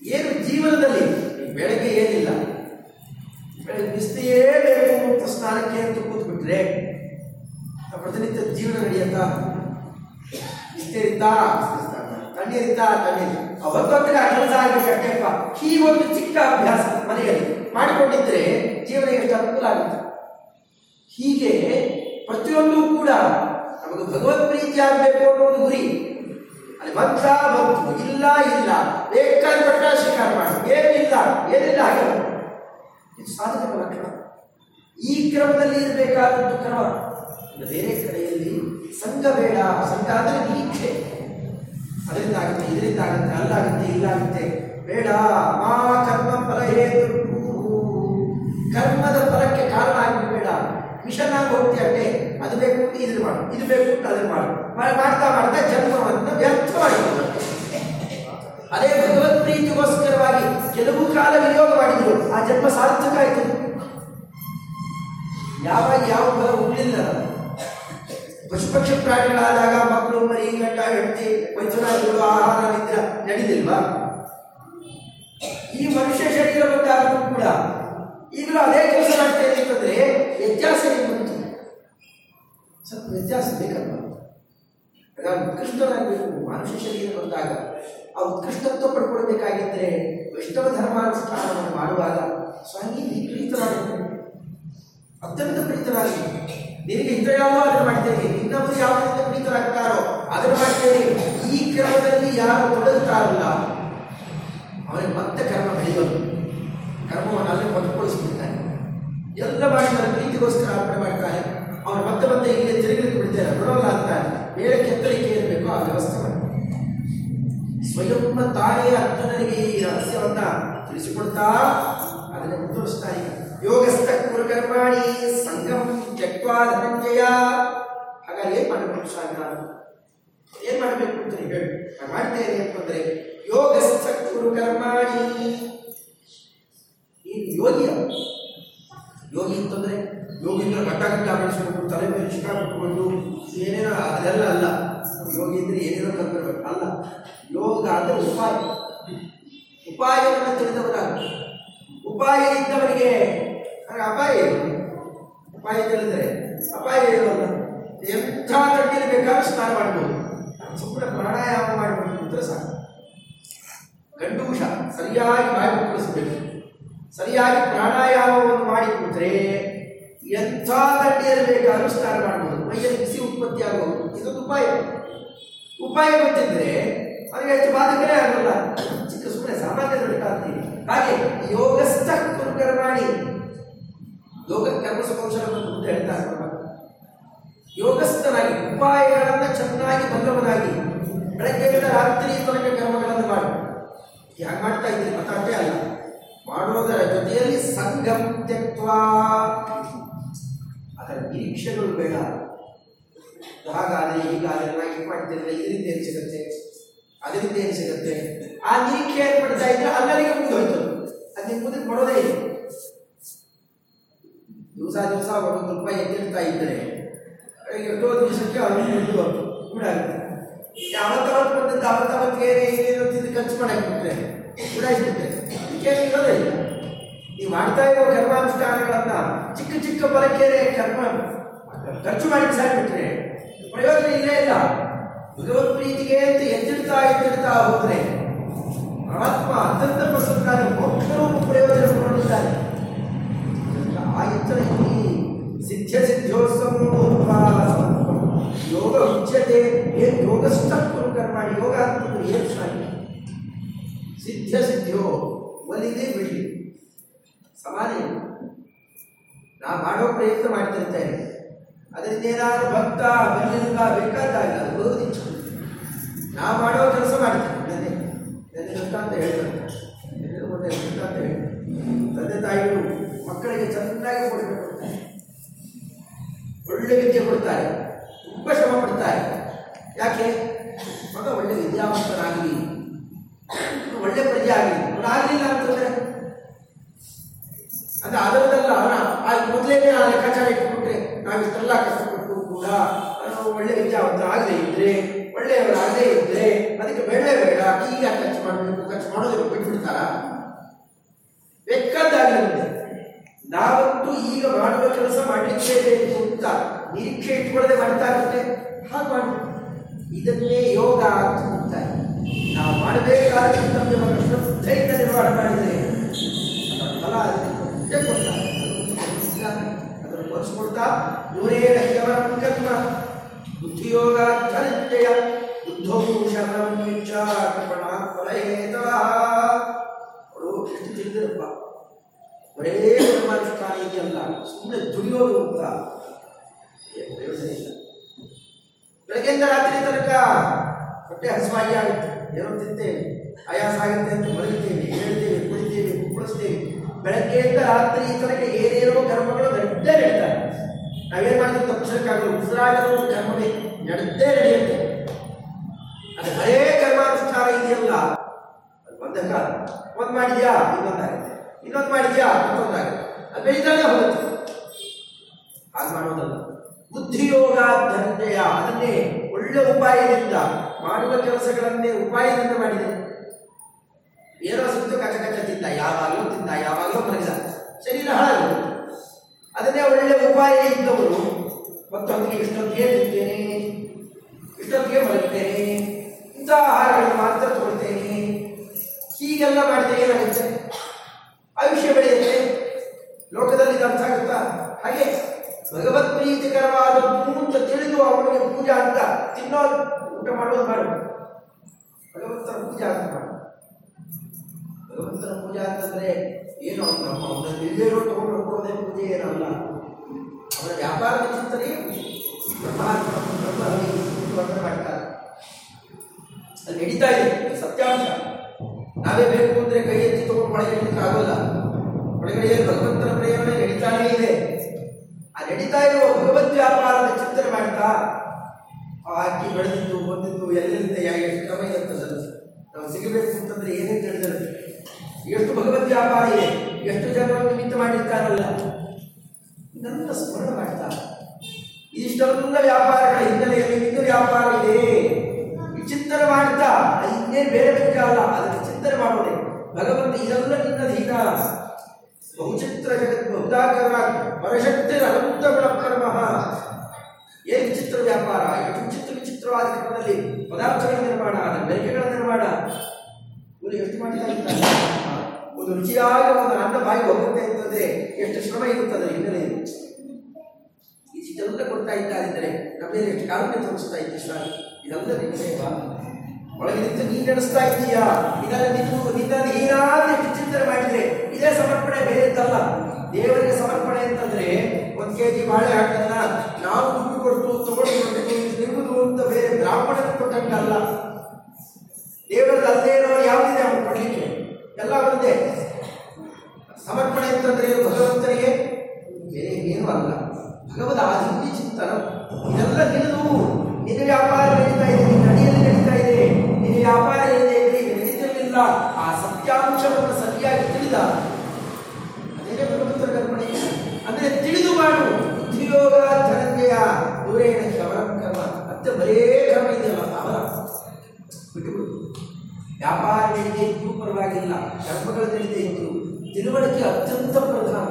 ಏನು ಜೀವನದಲ್ಲಿ ಬೆಳಗ್ಗೆ ಏನಿಲ್ಲ, ಬೆಳಗ್ಗೆ ಬಿಸ್ತೆಯೇ ಬೇಕು ಅಂತ ಸ್ನಾನಕ್ಕೆ ಅಂತ ಕೂತ್ಬಿಟ್ರೆ ಪ್ರತಿನಿತ್ಯ ಜೀವನ ನಡೆಯುತ್ತಾ? ಇಷ್ಟೇರಿದ್ದ ತಣ್ಣೀರಿದ್ದ ತಣ್ಣೀರು. ಅವತ್ತೊತ್ತಿಗೆ ಆ ಕೆಲಸ ಆಗಬೇಕಪ್ಪ ಒಂದು ಚಿಕ್ಕ ಅಭ್ಯಾಸ ಮನೆಯಲ್ಲಿ ಮಾಡಿಕೊಂಡಿದ್ರೆ ಜೀವನ ಎಷ್ಟು ಅನುಕೂಲ ಆಗುತ್ತೆ? ಹೀಗೆ ಪ್ರತಿಯೊಂದು ಕೂಡ ನಮಗೆ ಭಗವತ್ ಪ್ರೀತಿ ಆಗಬೇಕು ಒಂದು ಗುರಿ. ಅಲ್ಲಿ ಬಂತ ಭಕ್ತು, ಇಲ್ಲ ಇಲ್ಲ. ಬೇಕಾದ ಪ್ರಕಾರ ಸ್ವೀಕಾರ ಮಾಡಿ. ಏನಿಲ್ಲ ಏನಿಲ್ಲ, ಹಾಗೆ. ಇದು ಸಾಧಕ ಲಕ್ಷಣ ಈ ಕ್ರಮದಲ್ಲಿ ಇರಬೇಕಾದಂಥ ಕ್ರಮ. ಬೇರೆ ಕಡೆಯಲ್ಲಿ ಸಂಘ ಬೇಡ ಸಂಘ ಅಂದರೆ ನಿರೀಕ್ಷೆ ಅದರಿಂದ ಆಗುತ್ತೆ ಇದರಿಂದ ಆಗುತ್ತೆ ಅಲ್ಲಾಗುತ್ತೆ, ಇಲ್ಲಾಗುತ್ತೆ. ಬೇಡ, ಮಾ ಕರ್ಮ ಫಲ ಕರ್ಮದ ಫಲಕ್ಕೆ ಕಾರಣ ಆಗಬೇಡ ಮಿಷನ್ ಆಗಿ ಹೋಗ್ತೀಯ ಅದು ಬೇಕು ಅಂತ ಇದು ಮಾಡು. ಇದು ಬೇಕು ಅದನ್ನು ಮಾಡು. ಮಾಡ್ತಾ ಮಾಡ್ತಾ ಜನ್ಮವನ್ನು ವ್ಯರ್ಥ ಮಾಡಿದ್ರು ಅದೇ ಭಗವತ್ ಪ್ರೀತಿಗೋಸ್ಕರವಾಗಿ ಕೆಲವು ಕಾಲ ವಿನಿಯೋಗ ಮಾಡಿದ್ರು. ಆ ಜನ್ಮ ಸಾರ್ಥಕ ಆಯಿತು. ಯಾವಾಗ ಯಾವ ಉಳಿಲ್ಲ ಪಶುಪಕ್ಷಿ ಪ್ರಾಣಿಗಳಾದಾಗ ಮಕ್ಕಳು, ಮರಿ ಗಂಟ ಹೆಂಡತಿ ವೈದ್ಯರಾಗಿರುವ ಆಹಾರ, ನಿದ್ರ ನಡೀದಿಲ್ವಾ ಈ ಮನುಷ್ಯ ಶರೀರ ಬಂದಾಗ ಕೂಡ ಈಗಲೂ ಅದೇ ಕೆಲಸ ಮಾಡ್ತಾ ಇದೆ ಅಂತಂದ್ರೆ ವ್ಯತ್ಯಾಸ ಏನು ಬಂತು? ಸ್ವಲ್ಪ ವ್ಯತ್ಯಾಸ ಬೇಕಲ್ವಾ? ನಾವು ಉತ್ಕೃಷ್ಟರಾಗಬೇಕು ಮನುಷ್ಯ ಶರೀರ ಬಂದಾಗ ಆ ಉತ್ಕೃಷ್ಟತ್ವ ಪಡ್ಕೊಳ್ಬೇಕಾಗಿದ್ದರೆ ವೈಷ್ಣವ ಧರ್ಮಾನುಷ್ಠಾನವನ್ನು ಮಾಡುವಾಗ ಸ್ವಾಮಿ ಪ್ರೀತರಾಗಬೇಕು ಅತ್ಯಂತ ಪ್ರೀತರಾಗಿ. ನಿನಗೆ ಹಿತ ಯಾವ ಅದನ್ನು ಮಾಡ್ತೇನೆ ಇನ್ನೊಬ್ಬರು ಯಾವುದರಿಂದ ಪ್ರೀತರಾಗ್ತಾರೋ ಅದನ್ನು ಮಾಡ್ತೇನೆ. ಈ ಕ್ರಮದಲ್ಲಿ ಯಾರು ತೊಡಗುತ್ತಾರಲ್ಲ, ಅವನಿಗೆ ಮತ್ತೆ ಕರ್ಮ ಬೆಳೆಯೋದು. ಕರ್ಮವನ್ನು ಅಲ್ಲೇ ಹೊತ್ತುಕೊಳಿಸ್ಬಿಡ್ತಾನೆ ಎಲ್ಲ ಮಾಡಿ ಪ್ರೀತಿಗೋಸ್ಕರ ಅರ್ಪಣೆ ಮಾಡ್ತಾನೆ ಅವನು ಭಕ್ತ ಬಂದ ಇಲ್ಲಿ ತಿರುಗಲಿಕ್ಕೆ ಬಿಡ್ತೇನೆ ಬಿಡೋಲ್ಲ ಅಂತ ಬೇರೆ ಕೆತ್ತಲಿಕ್ಕೆ ಇರಬೇಕು ಆ ವ್ಯವಸ್ಥೆ ಸ್ವಯಂ ತಾಯಿಯ ಅರ್ಜುನನಿಗೆ ಈ ರಹಸ್ಯವನ್ನ ತಿಳಿಸಿಕೊಡ್ತಾ ಅದನ್ನು ಮುಂದುವರಿಸ್ತಾನೆ ಯೋಗಸ್ಥ ಕುರುಕರ್ಮಾಣಿ ಸಂಗಂ ತ್ಯಕ್ವಾ ಹಾಗಾಗಿ ಏನ್ ಮಾಡಬೇಕು ನಾನು ಏನ್ ಮಾಡಬೇಕು ಅಂತ ಹೇಳಿ. ಮಾಡ್ತೇನೆ ಅಂತಂದ್ರೆ ಯೋಗಸ್ಥ ಕುರುಕರ್ಮಾಣಿ. ಈ ಯೋಗಿಯ ಯೋಗಿ ಅಂತಂದ್ರೆ ಯೋಗೀಂದ್ರ ಗಟ್ಟ ಗಟ್ಟ ಬೆಳೆಸ್ಕೊಂಡು ತಲೆ ಮೇಲೆ ಶಿಖಾ ಬಿಟ್ಕೊಂಡು ಏನೇನೋ ಅದೆಲ್ಲ ಅಲ್ಲ. ಯೋಗೀಂದ್ರ ಏನೇನೋ ಕಲ್ತಿರ್ಬೇಕು ಅಲ್ಲ ಯೋಗ ಅಂದರೆ ಉಪಾಯ. ಉಪಾಯವನ್ನು ತಿಳಿದವರ ಉಪಾಯ ಇದ್ದವರಿಗೆ ಅಂದರೆ ಅಪಾಯ ಉಪಾಯ ತಿಳಿದರೆ ಅಪಾಯ ಇರುವಲ್ಲ ಎಂಥ ತಣ್ಣೀರು ಬೇಕಾದ್ರೂ ಸ್ನಾನ ಮಾಡ್ಬೋದು. ಸುಮ್ಮನೆ ಪ್ರಾಣಾಯಾಮ ಮಾಡಬೇಕು ಅಂದರೆ ಸಾಕು. ಗಂಡೂಷ ಸರಿಯಾಗಿ ಬಾಯಿ ಕುಳಿಸಬೇಕು ಸರಿಯಾಗಿ ಪ್ರಾಣಾಯಾಮವನ್ನು ಮಾಡಿ ಎಂಥ ತಣ್ಣೀರು ಬೇಕಾದ್ರೂ ಸ್ನಾನ ಮಾಡ್ಬೋದು. ಮೈಯಲ್ಲಿ ಬಿಸಿ ಉತ್ಪತ್ತಿ ಆಗ್ಬೋದು. ಇದೊಂದು ಉಪಾಯ. ಉಪಾಯ ಗೊತ್ತಿದ್ರೆ ಅವ್ರಿಗೆ ಹೆಚ್ಚು ಬಾಧಕರೇ ಆಗಲ್ಲ. ಚಿಕ್ಕ ಸುಮ್ಮನೆ ಸಾಮಾನ್ಯ ಆಗ್ತೀವಿ ಹಾಗೆ ಯೋಗಸ್ಥ ಕುರುಕರ್ಮಾಣಿ ಯೋಗ ಕರ್ಮ ಕೌಶಲವನ್ನು ಮುಂದೆ ಹೇಳ್ತಾ. ಯೋಗಸ್ಥನಾಗಿ, ಉಪಾಯಗಳನ್ನು ಚೆನ್ನಾಗಿ ಬಲ್ಲವನಾಗಿ ಬೆಳಗ್ಗೆಯಿಂದ ರಾತ್ರಿ ತನಕ ಕರ್ಮಗಳನ್ನು ಮಾಡಿ. ಯಾಕೆ ಮಾಡ್ತಾ ಇದ್ದೀನಿ ಮತ್ತೆ ಅಲ್ಲ ಮಾಡುವುದರ ಜೊತೆಯಲ್ಲಿ ಸಂಗಂ ತ್ಯಕ್ವಾ ಅದರ ನಿರೀಕ್ಷೆಗಳು ಬೇಡ. ಹಾಗಾದರೆ ಹೀಗಾದ್ರೆ ನಾ ಹೀಗೆ ಈ ಇದರಿಂದ ಏನು ಸಿಗುತ್ತೆ ಅದರಿಂದ ಏನು ಸಿಗುತ್ತೆ ಆ ನಿರೀಕ್ಷೆ ಏರ್ಪಡ್ತಾ ಪಡ್ತಾ ಇದ್ರೆ ಅಲ್ಲರಿಗೆ ಮುಗಿದೋಯ್ತು ಅದು ನಿಮ್ಗೆ ಮುಂದಕ್ಕೆ ಬರೋದೇ ಇಲ್ಲ. ದಿವಸ ದಿವಸ ಒಂದೊಂದು ರೂಪಾಯಿ ಎದ್ದಿರ್ತಾ ಇದ್ದರೆ ಎಷ್ಟೋ ದಿವಸಕ್ಕೆ ಅವನು ಕೂಡ ಯಾವತ್ತಾವತ್ತು ಬಂದದ್ದು ಅವತ್ತಾವತ್ತಿಗೆ ಏನೇನು ತಿಂದು ಖರ್ಚು ಮಾಡಾಕ್ಬಿಟ್ರೆ ಕೂಡ ಇರುತ್ತೆ. ಅದಕ್ಕೆ ಇರೋದೇ ಇಲ್ಲ. ನೀವು ಮಾಡ್ತಾ ಇರೋ ಕರ್ಮಾನುಷ್ಠಾನಗಳನ್ನ ಚಿಕ್ಕ ಚಿಕ್ಕ ಬಲಕ್ಕೇನೆ ಕರ್ಮ. ಖರ್ಚು ಮಾಡಿ ಸಾಕ್ಬಿಟ್ರೆ ಪ್ರಯೋಜನ ಇಲ್ಲೇ ಇಲ್ಲ. ಭಗವತ್ ಪ್ರೀತಿಗೆ ಅಂತ ಎತ್ತಿಡ್ತಾ ಎತ್ತಿಡ್ತಾ ಹೋದ್ರೆ ಪರಮಾತ್ಮ ಅತ್ಯಂತ ಪ್ರಸನ್ನಾಗಿ ಮೋಕ್ಷರೂಪ ಪ್ರಯೋಜನ ಕೊಂಡಿದ್ದಾನೆ ಆ ಎಚ್ಚರ ಈ ಸಿದ್ಧ ಸಿದ್ಧೋತ್ಸವ ಯೋಗ ಉಚ್ಯತೆ, ಏನ್ ಯೋಗಸ್ಥ ಕುರು ಕರ್ಮಾಣಿ ಯೋಗ ಅಂತಂದ್ರೆ ಏನು ಶಾಲಿ ಸಿದ್ಧ ಸಿದ್ಧೋ ಒಲಿದೆ ಬಿಡಿ ಸಮಾನ ಇಲ್ಲ. ನಾ ಮಾಡೋ ಪ್ರಯತ್ನ ಮಾಡ್ತಿರ್ತೇನೆ ಅದರಿಂದ ಏನಾದರೂ ಭಕ್ತ ಬೆನ್ನಿಂದ ಬೇಕಾದಾಗ ಅದು ಬರುವುದಿಲ್ಲ ನಾ ಮಾಡೋ ಕೆಲಸ ಮಾಡ್ತೇನೆ ನನಗೆ ನನಗೆ ಅಂತ ಹೇಳ್ತಾರೆ ದೃಷ್ಟಾಂತ ಹೇಳಿ ತಂದೆ ತಾಯಿಗಳು ಮಕ್ಕಳಿಗೆ ಚೆನ್ನಾಗಿ ಕೊಡಬೇಕು ಒಳ್ಳೆ ವಿದ್ಯೆ ಕೊಡ್ತಾರೆ. ತುಂಬ ಶ್ರಮ ಪಡ್ತಾರೆ. ಯಾಕೆ? ಮಗ ಒಳ್ಳೆ ವಿದ್ಯಾವಂತನಾಗಲಿ. ಒಳ್ಳೆ ಪ್ರಜೆ ಆಗಲಿ. ಅವನು ಆಗಲಿಲ್ಲ ಅಂತಂದ್ರೆ? ಅದು ಅದರದಲ್ಲ ಅವನ ಆ ಮೊದಲೇನೆ ಆ ಲೆಕ್ಕಾಚಾರ ಇಟ್ಬಿಟ್ರೆ ನಾವು ಇಷ್ಟೆಲ್ಲ ಕಷ್ಟಪಟ್ಟು ಕೂಡ ಒಳ್ಳೆ ವಿದ್ಯಾವಂತ ಆಗದೇ ಇದ್ರೆ ಒಳ್ಳೆಯವರಾಗದೇ ಇದ್ರೆ ಅದಕ್ಕೆ ಬೇಡವೇ ಬೇಡ. ಈಗ ಖರ್ಚು ಮಾಡಬೇಕು, ಖರ್ಚು ಮಾಡೋದಕ್ಕೆ ಬಿಟ್ಬಿಡ್ತಾರ ಬೆಕ್ಕದ್ದಾಗಿರುತ್ತೆ. ನಾವಂತೂ ಈಗ ಮಾಡುವ ಕೆಲಸ ಮಾಡಲಿಕ್ಕೆ ಬೇಕು ಅಂತ ನಿರೀಕ್ಷೆ ಇಟ್ಕೊಳ್ಳದೆ ಮಾಡ್ತಾ ಇರುತ್ತೆ. ಹಾಗೆ ಮಾಡಿ ಇದನ್ನೇ ಯೋಗ ಅಂತ ನಾವು ಮಾಡಬೇಕಾದ ಕರ್ತವ್ಯವನ್ನು ಶ್ರದ್ಧೆಯಿಂದ ನಿರ್ವಹಣೆ ಮಾಡಿದರೆ ಫಲ ಅದಕ್ಕೆ ಕೊಡ್ತಾರೆ ಅದನ್ನು ತೋರಿಸ್ಕೊಡ್ತಾ ದೂರೇಣ ಕೇವಲ ಕರ್ಮ ಬುದ್ಧಿಯೋಗ ಧನಂಜಯ ಬುದ್ಧೋ ಶರಣಂ ಮಿಚ್ಚ ಕೃಪಣ ಫಲಹೇತವ ಅವರು ಎಷ್ಟು ತಿಳಿದಿರಪ್ಪ ಬರೇ ಕರ್ಮಾನುಷ್ಠಾನ ಇದೆಯಲ್ಲ ಸುಮ್ಮನೆ ದುಡಿಯೋದು ಅಂತ ಏನು ಪ್ರಯೋಜನ ಇಲ್ಲ ಬೆಳಗ್ಗೆಯಿಂದ ರಾತ್ರಿ ತನಕ ಹೊಟ್ಟೆ ಹಸುವಾಗಿ ಆಗುತ್ತೆ ಏನೋ ತಿಂತೇವೆ ಆಯಾಸ ಆಗುತ್ತೆ ಅಂತ ಮಲಗುತ್ತೇವೆ ಹೇಳ್ತೇವೆ ಕುಡಿತೇವೆ ಕುಪ್ಪಳಿಸ್ತೇವೆ ಬೆಳಗ್ಗೆಯಿಂದ ರಾತ್ರಿ ತನಕ ಏನೇನೋ ಕರ್ಮಗಳು ನಡೆದೇ ನಡೀತಾರೆ ನಾವೇನ್ ಮಾಡಿದ್ರೆ? ತಪ್ಪಿಸಕ್ಕಾಗಲ್ಲ ಉಸಿರಾಟದ ಒಂದು ಕರ್ಮವೇ ನಡೆದೇ ನಡೆಯುತ್ತೆ. ಅದು ಬರೇ ಕರ್ಮಾನುಷ್ಠಾನ ಇದೆಯಲ್ಲ. ಅದು ಬಂಧಕ ಒಂದ್ ಮಾಡಿದ್ಯಾ? ಇನ್ನೊಂದಾಗುತ್ತೆ ಇನ್ನೊಂದು ಮಾಡಿದ್ಯಾ? ಇನ್ನೊಂದಾಗುತ್ತೆ ಅದು ಬೆಳೀತಾನೆ ಹೋಗುತ್ತೆ. ಹಾಗೆ ಮಾಡೋದಲ್ಲ ಬುದ್ಧಿಯೋಗ ಧನ್ಯಯ ಅದನ್ನೇ ಒಳ್ಳೆ ಉಪಾಯದಿಂದ ಮಾಡುವ ಕೆಲಸಗಳನ್ನೇ ಉಪಾಯದಿಂದ ಮಾಡಿದೆ. ಏನೋ ಸಿಕ್ತು ಕಚ್ಚ ಕಚ್ಚ ತಿಂದ, ಯಾವಾಗಲೂ ತಿಂದ, ಯಾವಾಗಲೂ ಮಲಗಿದ ಶರೀರ ಹಾಳಾಗುತ್ತೆ ಅದನ್ನೇ ಒಳ್ಳೆ ಉಪಾಯ ಇದ್ದವರು ಮತ್ತೊಂದಿಗೆ ಇಷ್ಟೊತ್ತಿಗೆ ತಿಂತೇನೆ ಇಷ್ಟೊತ್ತಿಗೆ ಮಲಗ್ತೇನೆ ಇಂಥ ಆಹಾರಗಳನ್ನು ಮಾತ್ರ ತಗೊಳ್ತೇನೆ. ಹೀಗೆಲ್ಲ ಮಾಡಿದ್ರೆ ಏನಾಗುತ್ತೆ? ಆಯುಷ್ಯ ಬೆಳೆಯುತ್ತೆ. ಲೋಕದಲ್ಲಿ ಇದು ಅರ್ಥ ಆಗುತ್ತಾ ಹಾಗೆ ಭಗವತ್ ಪ್ರೀತಿಕರವಾದದ್ದು ಅಂತ ತಿಳಿದು ಅವನಿಗೆ ಪೂಜಾ ಅಂತ ತಿನ್ನೋ ಊಟ ಮಾಡೋದು ಮಾಡು. ಭಗವಂತನ ಪೂಜಾ ಅಂತ ಮಾಡು. ಭಗವಂತನ ಪೂಜಾ ಅಂತಂದ್ರೆ ಏನು ನಮ್ಮ ಅವನ ಎಲ್ಲೇನೋ ತಗೊಂಡು ಹೋಗೋದೇ ಪೂಜೆ ಏನಲ್ಲ. ಅವರ ವ್ಯಾಪಾರದ ಚಿಂತನೆ ಅಲ್ಲಿ ನಡೀತಾ ಇದೆ ಸತ್ಯಾಂಶ. ನಾವೇ ಬೇಕು ಅಂದ್ರೆ ಕೈ ಎತ್ತಿ ತಗೊಂಡು ಇಡಲಿಕ್ಕೆ ಆಗೋಲ್ಲ. ಒಳಗಡೆ ಏನು ಭಗವಂತನ ಪ್ರೇರಣೆ ನಡೀತಾನೇ ಇದೆ. ಆ ನಡೀತಾ ಇರುವ ಭಗವದ್ ವ್ಯಾಪಾರದ ಚಿಂತನೆ ಮಾಡ್ತಾ ಅಕ್ಕಿ ಬೆಳೆದಿದ್ದು ಬಂದಿದ್ದು ಎಲ್ಲಿರುತ್ತೆ ಯಾಕೆ ಕ್ರಮ ಇರುತ್ತದೆ. ನಾವು ಸಿಗಬೇಕು ಅಂತಂದ್ರೆ ಏನೇನು ತಿಳಿದಿರುತ್ತೆ ಎಷ್ಟು ಭಗವದ್ ವ್ಯಾಪಾರ ಇದೆ ಎಷ್ಟು ಜನರನ್ನು ನಿಮಿತ್ತ ಮಾಡಿರ್ತಾರಲ್ಲ? ಇದೆಲ್ಲ ಸ್ಮರಣ ಮಾಡ್ತಾರೆ. ಇದಿಷ್ಟೆಲ್ಲ ವ್ಯಾಪಾರಗಳ ಹಿನ್ನೆಲೆಯಲ್ಲಿ ಇನ್ನೂ ವ್ಯಾಪಾರ ಇದೆ. ವಿಚಿಂತನ ಮಾಡ್ತಾ ಇನ್ನೇನು ಬೇರೆ ಬೇರೆ ಅಲ್ಲ ಅದಕ್ಕೆ ಚಿಂತನೆ ಮಾಡೋದೆ ಭಗವಂತ ಇದೆಲ್ಲ ನಿನ್ನ ಧೀನ ಬಹುಚಿತ್ರ ಜಗತ್ ಪರಶಕ್ತಿ, ಅನಂತ ಗುಣಕರ್ಮ. ಏನು ವಿಚಿತ್ರ ವ್ಯಾಪಾರ? ಎಷ್ಟು ವಿಚಿತ್ರ ವಿಚಿತ್ರವಾದ ಕ್ರಮದಲ್ಲಿ ಪದಾರ್ಥಗಳ ನಿರ್ಮಾಣ ಅದರ ಬೆರಕೆಗಳ ನಿರ್ಮಾಣ. ಇವರು ಎಷ್ಟು ಮಾಡ್ತಾ ಒಂದು ರುಚಿಯಾದ ಒಂದು ಅನ್ನ ಬಾಯಿ ಹೋಗುತ್ತೆ ಅಂತಂದ್ರೆ ಎಷ್ಟು ಶ್ರಮ ಇರುತ್ತದೆ ಹಿನ್ನೆಲೆಯಲ್ಲಿ ಇದೆಲ್ಲ ಕೊಡ್ತಾ ಇದ್ದಾರೆ ನಮ್ಮ ಮೇಲೆ ಎಷ್ಟು ಕಾರಣ ತೋರಿಸ್ತಾ ಇದ್ದೀವಿ ಸರ್ ಇದೆಲ್ಲ ನಿಮ್ಮ ಒಳಗೆ ನಿಂತು ನೀನು ನಡೆಸ್ತಾ ಇದ್ದೀಯಾ? ಇದನ್ನು ನಿಂತು ನಿನ್ನ ಏನಾದರೂ ಎಷ್ಟು ಚಿಂತನೆ ಮಾಡಿದ್ರೆ ಇದೇ ಸಮರ್ಪಣೆ ಬೇರೆ ಅಂತಲ್ಲ ದೇವರಿಗೆ ಸಮರ್ಪಣೆ ಅಂತಂದ್ರೆ ಒಂದ್ ಕೆ ಜಿ ಬಾಳೆಹಣ್ಣನ್ನ ನಾವು ದುಡ್ಡು ಕೊಟ್ಟು ತಗೊಂಡು ಕೊಟ್ಟು ಅಂತ ಬೇರೆ ಬ್ರಾಹ್ಮಣಕ್ಕೆ ಕೊಟ್ಟಂಗಲ್ಲ. ದೇವರಲ್ಲಿ ಅಲ್ಲದೆ ಇರೋ ಯಾವುದಿದೆ ಅವನು ಕೊಡ್ಲಿಕ್ಕೆ? ಎಲ್ಲ ಒಂದೇ. ಸಮರ್ಪಣೆ ಅಂತಂದ್ರೆ ಭಗವಂತನಿಗೆ? ಬೇರೆ ಏನೂ ಅಲ್ಲ. ಭಗವದ ಆದಿತ್ಯ ಚಿಂತನ. ಇದೆಲ್ಲ ನಿನ್ನದು ನಿನ್ನ ವ್ಯಾಪಾರ ನಡೀತಾ ಇದೆ, ನಿನ್ನ ನಡೀತಾ ಇದೆ. ನಿನ್ನ ವ್ಯಾಪಾರ ಏನಿದೆ ಇಲ್ಲಿ ನಡೀತಿರಲಿಲ್ಲ. ಆ ಸತ್ಯಾಂಶವನ್ನು ಸರಿಯಾಗಿ ತಿಳಿದ. ಅದೇ ಭಗವಂತರ ಕಲ್ಪನೆ? ಅಂದ್ರೆ ತಿಳಿದು ಮಾಡು. ಉದ್ಯೋಗ, ಧನಂಜಯ, ದೂರೇಣ ಶವರಂ ಕರ್ಮ. ಮತ್ತೆ ಬರೇ ಕರ್ಮ ಇದೆಯಲ್ಲ, ಅವರ. ಬಿಟ್ಟುಬಿಡು ವ್ಯಾಪಾರ ನಡೀತೆ ಇದ್ರೂ ಪರವಾಗಿಲ್ಲ. ಕರ್ಮಗಳ ತಿಳಿದೇ ಇದ್ರು ತಿಳುವಳಿಕೆ ಅತ್ಯಂತ ಪ್ರಧಾನ.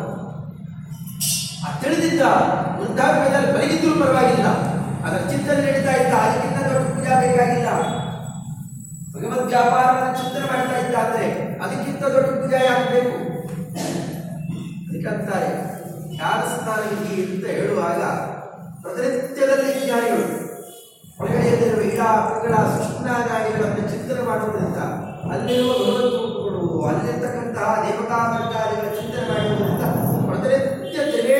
ಆ ತಿಳಿದಿದ್ದ ವೃದ್ಧಾಪ್ಯದಲ್ಲಿ ಬಲಗಿದ್ರೂ ಪರವಾಗಿಲ್ಲ. ಅದರ ಚಿಂತನೆ ನಡೀತಾ ಇದ್ದ, ಅದಕ್ಕಿಂತ ದೊಡ್ಡ ಪೂಜಾ ಬೇಕಾಗಿಲ್ಲ. ಭಗವದ್ ವ್ಯಾಪಾರವನ್ನು ಚಿಂತನೆ ಮಾಡ್ತಾ ಇದ್ದ ಅಂದ್ರೆ ಅದಕ್ಕಿಂತ ದೊಡ್ಡ ಪೂಜಾ ಯಾಕೆ ಬೇಕು? ಅದಕ್ಕಂತಾರೆ ಯಾರ ಸ್ಥಾನ ವಿಧಿ ಅಂತ ಹೇಳುವಾಗ ಪ್ರತಿನಿತ್ಯದಲ್ಲಿ ಜ್ಞಾನಿಗಳು ಒಳಗಡೆಯಲ್ಲಿರುವ ಇಡಾ ಅಂಗಳ ಸೃಷ್ಟಿನಾರಾಯಣಗಳನ್ನು ಚಿಂತನೆ ಮಾಡುವುದರಿಂದ ಅಲ್ಲಿರುವ ಭಗವಂತ ರೂಪಗಳು ಅಲ್ಲಿರ್ತಕ್ಕಂತಹ ದೇವತಾ ಪ್ರಕಾರಗಳ ಚಿಂತನೆ ಮಾಡುವುದರಿಂದ ಪ್ರತಿನಿತ್ಯ ತ್ರಿವೇಣಿ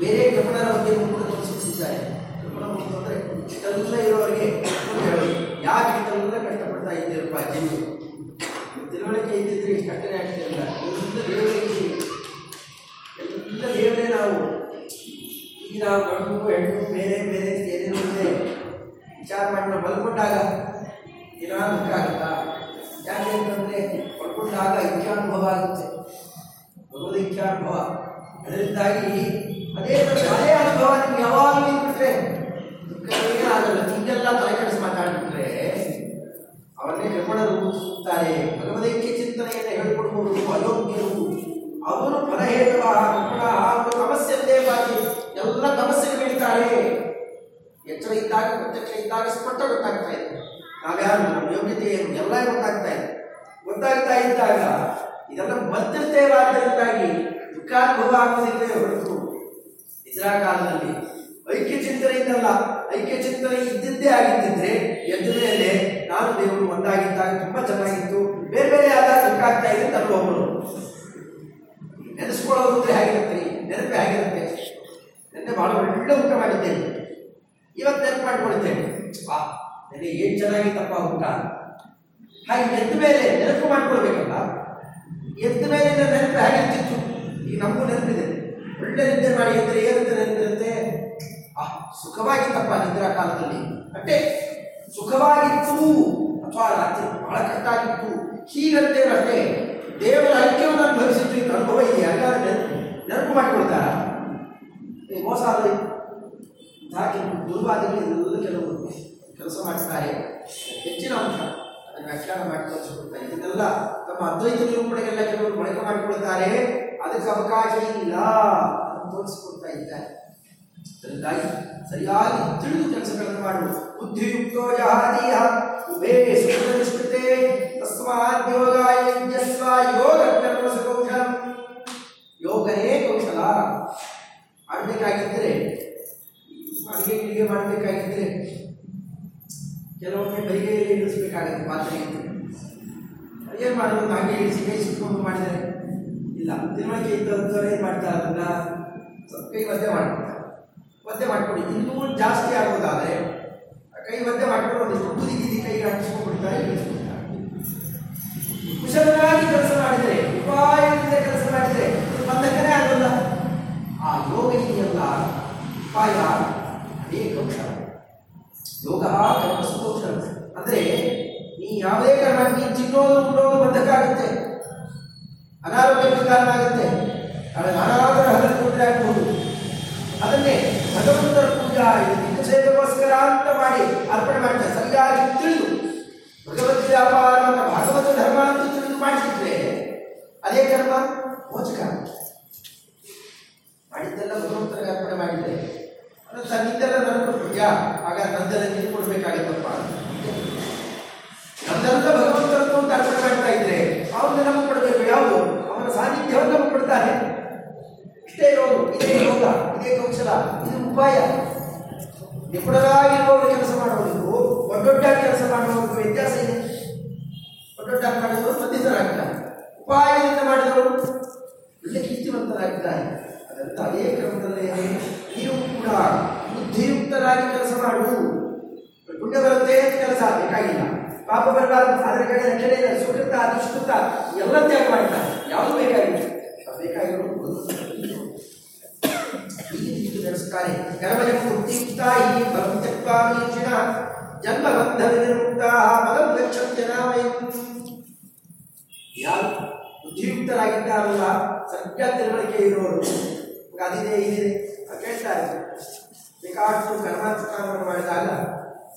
ಬೇರೆ ಕೃಪಣರ ಬಗ್ಗೆ ಕೂಡ ಕೃಪಣ ಅಂತಂದ್ರೆ ಇಷ್ಟೆಲ್ಲ ಇರೋರಿಗೆ ಹೇಳೋದು ಯಾಕೆ ಇಷ್ಟೆಲ್ಲ ಕಷ್ಟಪಡ್ತಾ ಇದ್ದೀರಪ್ಪ ಜೀವಿ ತಿಳುವಳಿಕೆ ಇದ್ದಿದ್ರೆ ಇಷ್ಟು ಕಷ್ಟನೇ ಆಗ್ತಿರಲ್ಲ ಎಲ್ಲ ದೇವರೇ ನಾವು. ಈಗ ನಾವು ಗಂಡು, ಹೆಣ್ಣು, ಬೇರೆ ಬೇರೆ ಏನೇನೋ ಇದೆ ವಿಚಾರ ಮಾಡಿ ನಾವು ಮಲ್ಕೊಂಡಾಗ ದಿನ ಆಗುತ್ತಾ? ಯಾಕೆ ಅಂತಂದ್ರೆ ಮಲ್ಕೊಂಡಾಗ ಇಚ್ಛಾನುಭವ ಆಗುತ್ತೆ. ಅದರಿಂದಾಗಿ ಅದೇ ಶಾಲೆಯ ಅನುಭವ ನಿಮ್ಗೆ ಯಾವಾಗಲೂ ಇಟ್ಬಿಟ್ರೆ ದುಃಖ ಆಗಲ್ಲ. ಹಿಂಗೆಲ್ಲ ತಲೆ ಮಾತಾಡಿಬಿಟ್ರೆ ಅವರನ್ನೇ ಅವನ್ನೇ ಕೃಪಣರು ರೂಪಿಸುತ್ತಾರೆ ಭಗವದೈಕ್ಯ ಚಿಂತನೆಯನ್ನು ಹೇಳಿಕೊಡುವವರು ಅಯೋಗ್ಯರು ಅವರು ಫಲಹೇತವ ಕೃಪಣ ಹಾಗೂ ತಮಸ್ಸೆಂದೇ ಬಾಕಿ ಎಲ್ಲ ತಮಸ್ಸೆಗೆ ಬೀಳ್ತಾರೆ. ಎಚ್ಚರ ಇದ್ದಾಗ, ಪ್ರತ್ಯಕ್ಷ ಇದ್ದಾಗ, ಸ್ಪಷ್ಟ ಗೊತ್ತಾಗ್ತಾ ಇದೆ. ನಾವ್ಯಾರು, ನಮ್ಮ ಯೋಗ್ಯತೆ ಏನು? ಎಲ್ಲ ಗೊತ್ತಾಗ್ತಾ ಇದೆ. ಗೊತ್ತಾಗ್ತಾ ಇದ್ದಾಗ ಇದೆಲ್ಲ ಮತ್ತಿರ್ತೇವೆ ದುಃಖಾನುಭವ ಆಗುವುದಿಲ್ಲವೇ ಹೊರತು ಇದರ ಕಾಲದಲ್ಲಿ ಐಕ್ಯ ಚಿಂತನೆ ಇದ್ದಲ್ಲ ಐಕ್ಯ ಚಿಂತನೆ ಇದ್ದಿದ್ದೇ ಆಗಿದ್ದಿದ್ರೆ ಎದ್ದ ಮೇಲೆ ನಾನು ದೇವರು ಒಂದಾಗಿದ್ದಾಗ ತುಂಬಾ ಚೆನ್ನಾಗಿತ್ತು. ಬೇರೆ ಬೇರೆ ಆದಾಗ ದುಃಖ ಆಗ್ತಾ ಇದೆ ಅಂತ ಒಬ್ಬರು ನೆನೆಸ್ಕೊಳ್ಳೋದು ಅಂದ್ರೆ ಹೇಗಿರುತ್ತೆ? ನೆನಪು ಹೇಗಿರುತ್ತೆ ನೆನ್ನೆ ಬಹಳ ಒಳ್ಳೆ ಊಟ ಮಾಡಿದ್ದೇನೆ ಇವತ್ತು ನೆನಪು ಮಾಡ್ಕೊಳ್ತೇನೆ. ವಾ, ನೆನೆ ಏನ್ ಚೆನ್ನಾಗಿತ್ತಪ್ಪ ಊಟ? ಹಾಗೆ ಎದ್ದ ಮೇಲೆ ನೆನಪು ಮಾಡ್ಕೊಳ್ಬೇಕಲ್ಲ? ಎದ್ದ ಮೇಲೆ ನೆನಪು ಹೇಗಿರ್ತಿತ್ತು? ನಮಗೂ ನೆನಪಿದೆ. ಒಳ್ಳೆ ನಿದ್ದೆ ಮಾಡಿ ಅಂದರೆ ಏನಂತ ನೆನಪಿರುತ್ತೆ? ಆ, ಸುಖವಾಗಿತ್ತಪ್ಪ ನಿದ್ರಾ ಕಾಲದಲ್ಲಿ. ಅಟ್ಟೆ, ಸುಖವಾಗಿತ್ತು. ಅಥವಾ ರಾತ್ರಿ ಬಹಳ ಕಟ್ಟಾಗಿತ್ತು ಹೀಗಂತೇವೆ ಅಷ್ಟೇ ದೇವರ ಐಕ್ಯವನ್ನು ಅನುಭವಿಸಿದ್ದು ಇದು ಅನುಭವ ಇದೆ. ಹಾಗಾದ್ರೆ ನೆನಪು ಮಾಡಿಕೊಳ್ತಾರ ಮೋಸ ಆದರೆ ದುರ್ವಾದಿಗಳು ಕೆಲವರು ಕೆಲಸ ಮಾಡ್ತಾರೆ ಹೆಚ್ಚಿನ ಅಂಶ ಅದನ್ನು ವ್ಯಾಖ್ಯಾನ ಮಾಡಿ ಇದನ್ನೆಲ್ಲ ತಮ್ಮ ಅದ್ವೈತ ನಿರೂಪಣೆಗೆಲ್ಲ ಕೆಲವರು ಬಳಕೆ ಮಾಡಿಕೊಳ್ತಾರೆ. ಅದಕ್ಕೆ ಅವಕಾಶ ಇಲ್ಲ ಅದನ್ನು ತೋರಿಸಿಕೊಡ್ತಾ ಇದ್ದಾರೆ ಅದರಿಂದಾಗಿ ಸರಿಯಾಗಿ ತಿಳಿದು ಕೆಲಸಗಳನ್ನು ಮಾಡು ಬುದ್ಧಿಯುಕ್ತೋ ಜಹಾದೀಯ ಉಭೇ ಸುಖನಿಷ್ಠತೆ ತಸ್ಮಾತ್ ಯೋಗಾಯ ಯಜ್ಞಸ್ವ ಯೋಗ ಕರ್ಮ ಸುಕೌಶಲಂ ಯೋಗನೇ ಕೌಶಲ ಮಾಡಬೇಕಾಗಿದ್ದರೆ ಅಡುಗೆ ಗಿಡಿಗೆ ಮಾಡಬೇಕಾಗಿದ್ದರೆ ಕೆಲವೊಮ್ಮೆ ಬೈಗೆಯಲ್ಲಿ ಇಳಿಸ್ಬೇಕಾಗತ್ತೆ ಪಾತ್ರೆಯನ್ನು ಏನು ಮಾಡೋದು ಹಾಗೆ ಇಳಿಸಿ ಬೇಯಿಸಿಕೊಂಡು ಮಾಡಿದರೆ ಇಲ್ಲ. ತಿಳುವಳಿಕೆ ಇದ್ದವರು ಏನು ಮಾಡ್ತಾ ಅದನ್ನ ಕೈ ಒದ್ದೆ ಮಾಡ್ಕೊಡ್ತಾರೆ ಒದ್ದೆ ಮಾಡ್ಕೊಡಿ. ಇನ್ನೂ ಜಾಸ್ತಿ ಆಗೋದಾದರೆ ಕೈ ಒದ್ದೆ ಮಾಡ್ಕೊಂಡು ಒಂದಿಷ್ಟು ಬುದ್ಧಿ ಗಿದಿ ಕೈಗೆ ಅಂಟಿಸ್ಕೊಂಡ್ಬಿಡ್ತಾರೆ ಇಳಿಸ್ಬಿಡ್ತಾರೆ ಕುಶಲವಾಗಿ ಕೆಲಸ ಮಾಡಿದರೆ, ಉಪಾಯದಿಂದ ಕೆಲಸ ಮಾಡಿದರೆ ಬಂಧಕನೇ ಆಗೋಲ್ಲ. ಆ ಯೋಗ ಇದೆಯಲ್ಲ, ಉಪಾಯ, ಅನೇಕ ಕೌಶಲ ಯೋಗ ಸುಕೌಶಲ ಅಂದ್ರೆ ನೀ ಯಾವುದೇ ಕಾರಣಕ್ಕೆ ತಿನ್ನೋದು ಉಣ್ಣೋದು ಬಂಧಕ ಅನಾರೋಗ್ಯಕ್ಕೆ ಕಾರಣ ಆಗುತ್ತೆ. ನಾಳೆ ನಾನಾದರೂ ಹಗಲು ಪೂಜೆ ಆಗಬಹುದು ಅದನ್ನೇ ಭಗವಂತರ ಪೂಜಾ ಇದು ಸೇವೆಗೋಸ್ಕರ ಅಂತ ಮಾಡಿ ಅರ್ಪಣೆ ಮಾಡ್ತಾರೆ. ಸರಿಯಾಗಿ ತಿಳಿದು ಭಗವದ್ ವ್ಯಾಪಾರವನ್ನು ಭಾಗವತ ಧರ್ಮ ಅಂತ ತಿಳಿದು ಮಾಡಿಸಿದ್ರೆ ಅದೇ ಕರ್ಮ? ಮೋಚಕ. ಮಾಡಿದ್ದೆಲ್ಲ ಭಗವಂತರಿಗೆ ಅರ್ಪಣೆ ಮಾಡಿದ್ರೆ. ಅದು ತನ್ನಿಂದೆಲ್ಲ ನನಗೆ ಪೂಜಾ ಆಗ ನಂದೆಲ್ಲ ನೀರು ಕೊಡ್ಬೇಕಾಗತ್ತಪ್ಪ. ನಂದೆಲ್ಲ ಭಗವಂತನನ್ನು ಅಂತ ಅರ್ಪಣೆ ಮಾಡ್ತಾ ಇದ್ರೆ ಅವನು ನಮಗೆ ಕೊಡಬೇಕು ಯಾವುದು ಅವನ ಸಾನ್ನಿಧ್ಯವನ್ನು ನಮಗೆ ಕೊಡ್ತಾನೆ ಇಷ್ಟೇ ಇರೋದು ಇದೇ ಯೋಗ ಇದೇ ಕೌಶಲ, ಇದು ಉಪಾಯ. ನಿಪುಣರಾಗಿರುವವರು ಕೆಲಸ ಮಾಡುವುದು ದೊಡ್ಡ ಕೆಲಸ ಮಾಡುವವರಿಗೂ ವ್ಯತ್ಯಾಸ ಇದೆ. ಒಡ್ಡೊಡ್ಡಾಗಿ ಮಾಡಿದವರು ಬಂಧಿತರಾಗಿದ್ದಾರೆ ಉಪಾಯದಿಂದ ಮಾಡಿದವರು ಒಳ್ಳೆ ಕೀರ್ತಿವಂತರಾಗಿದ್ದಾರೆ. ಅದರಿಂದ ಅದೇ ಕ್ರಮದಲ್ಲಿ ನೀವು ಕೂಡ ಬುದ್ಧಿಯುಕ್ತರಾಗಿ ಕೆಲಸ ಮಾಡು ಪುಣ್ಯ ಬರುತ್ತೆ ಕೆಲಸ ಬೇಕಾಗಿಲ್ಲ ಪಾಪ ಬರಬಾರದು. ಅದರ ಕಡೆ ರಕ್ಷಣೆ ಸುಕೃತ ದುಷ್ಕೃತ ಎಲ್ಲ ತ್ಯಾಗ ಮಾಡ್ತಾರೆ ಯಾವುದು ಬೇಕಾಗಿಲ್ಲ ಅದು ಬೇಕಾಗಿರೋದು ಈ ರೀತಿ ನಡೆಸ್ತಾರೆ ಕರ್ಮಜ ಬುದ್ಧಿಯುಕ್ತ ಈ ಫಲಂ ತ್ಯಕ್ವಾ ಮೀಕ್ಷಿಣ ಜನ್ಮ ಬಂಧ ವಿನಿರ್ಮುಕ್ತ ಫಲಂ ಗಚ್ಚಂತ್ಯ ನಾಮಯಂ ಯಾರು ಬುದ್ಧಿಯುಕ್ತರಾಗಿದ್ದಾರಲ್ಲ ಸತ್ಯ ತಿಳುವಳಿಕೆ ಇರೋರು. ಈಗ ಅದಿದೆ, ಇದಿದೆ ಕೇಳ್ತಾ ಇದ್ದಾರೆ ಬೇಕಾಷ್ಟು ಕರ್ಮಾನುಷ್ಠಾನವನ್ನು ಮಾಡಿದಾಗ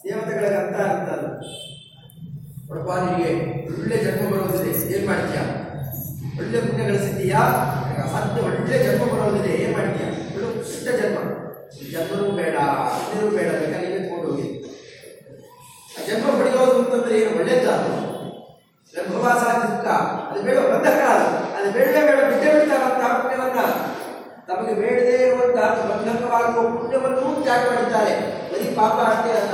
ದೇವತೆಗಳಿಗೆ ಅಂತ ಇರ್ತಾರೆ ನೋಡಪ್ಪ, ನಿನಗೆ ಒಳ್ಳೆ ಜನ್ಮ ಬರೋದಿದೆ ಏನು ಮಾಡ್ತೀಯ? ಒಳ್ಳೆ ಪುಣ್ಯ ಗಳಿಸಿದ್ದೀಯಾ ಮತ್ತೆ ಒಳ್ಳೆ ಜನ್ಮ ಬರೋದಿದೆ ಏನು ಮಾಡ್ತೀಯ? ಒಳ್ಳೆ ಇಷ್ಟ ಜನ್ಮ. ಜನ್ಮನೂ ಬೇಡ, ಪುಣ್ಯನೂ ಬೇಡ, ಬೇಕಾದ್ರೆ ಎತ್ಕೊಂಡು ಹೋಗಿ. ಜನ್ಮ ಪಡೆಯೋದು ಅಂತಂದ್ರೆ ಏನು, ಒಳ್ಳೇದ? ಗರ್ಭವಾಸ ದುಃಖ ಅದು ಬೇಡ ಬಂಧಕ ಅದು ಬೇಡವೇ ಬೇಡ ಬಿಟ್ಟೇ ಬಿಡ್ತಾರಂತ ಪುಣ್ಯವನ್ನ ತಮಗೆ ಬೇಡದೇ ಇರುವಂತಹ ಬಂಧಕವಾಗುವ ಪುಣ್ಯವನ್ನು ತ್ಯಾಗ ಮಾಡಿದ್ದಾರೆ. ಬರೀ ಪಾಪ ಅಷ್ಟೇ ಅಲ್ಲ.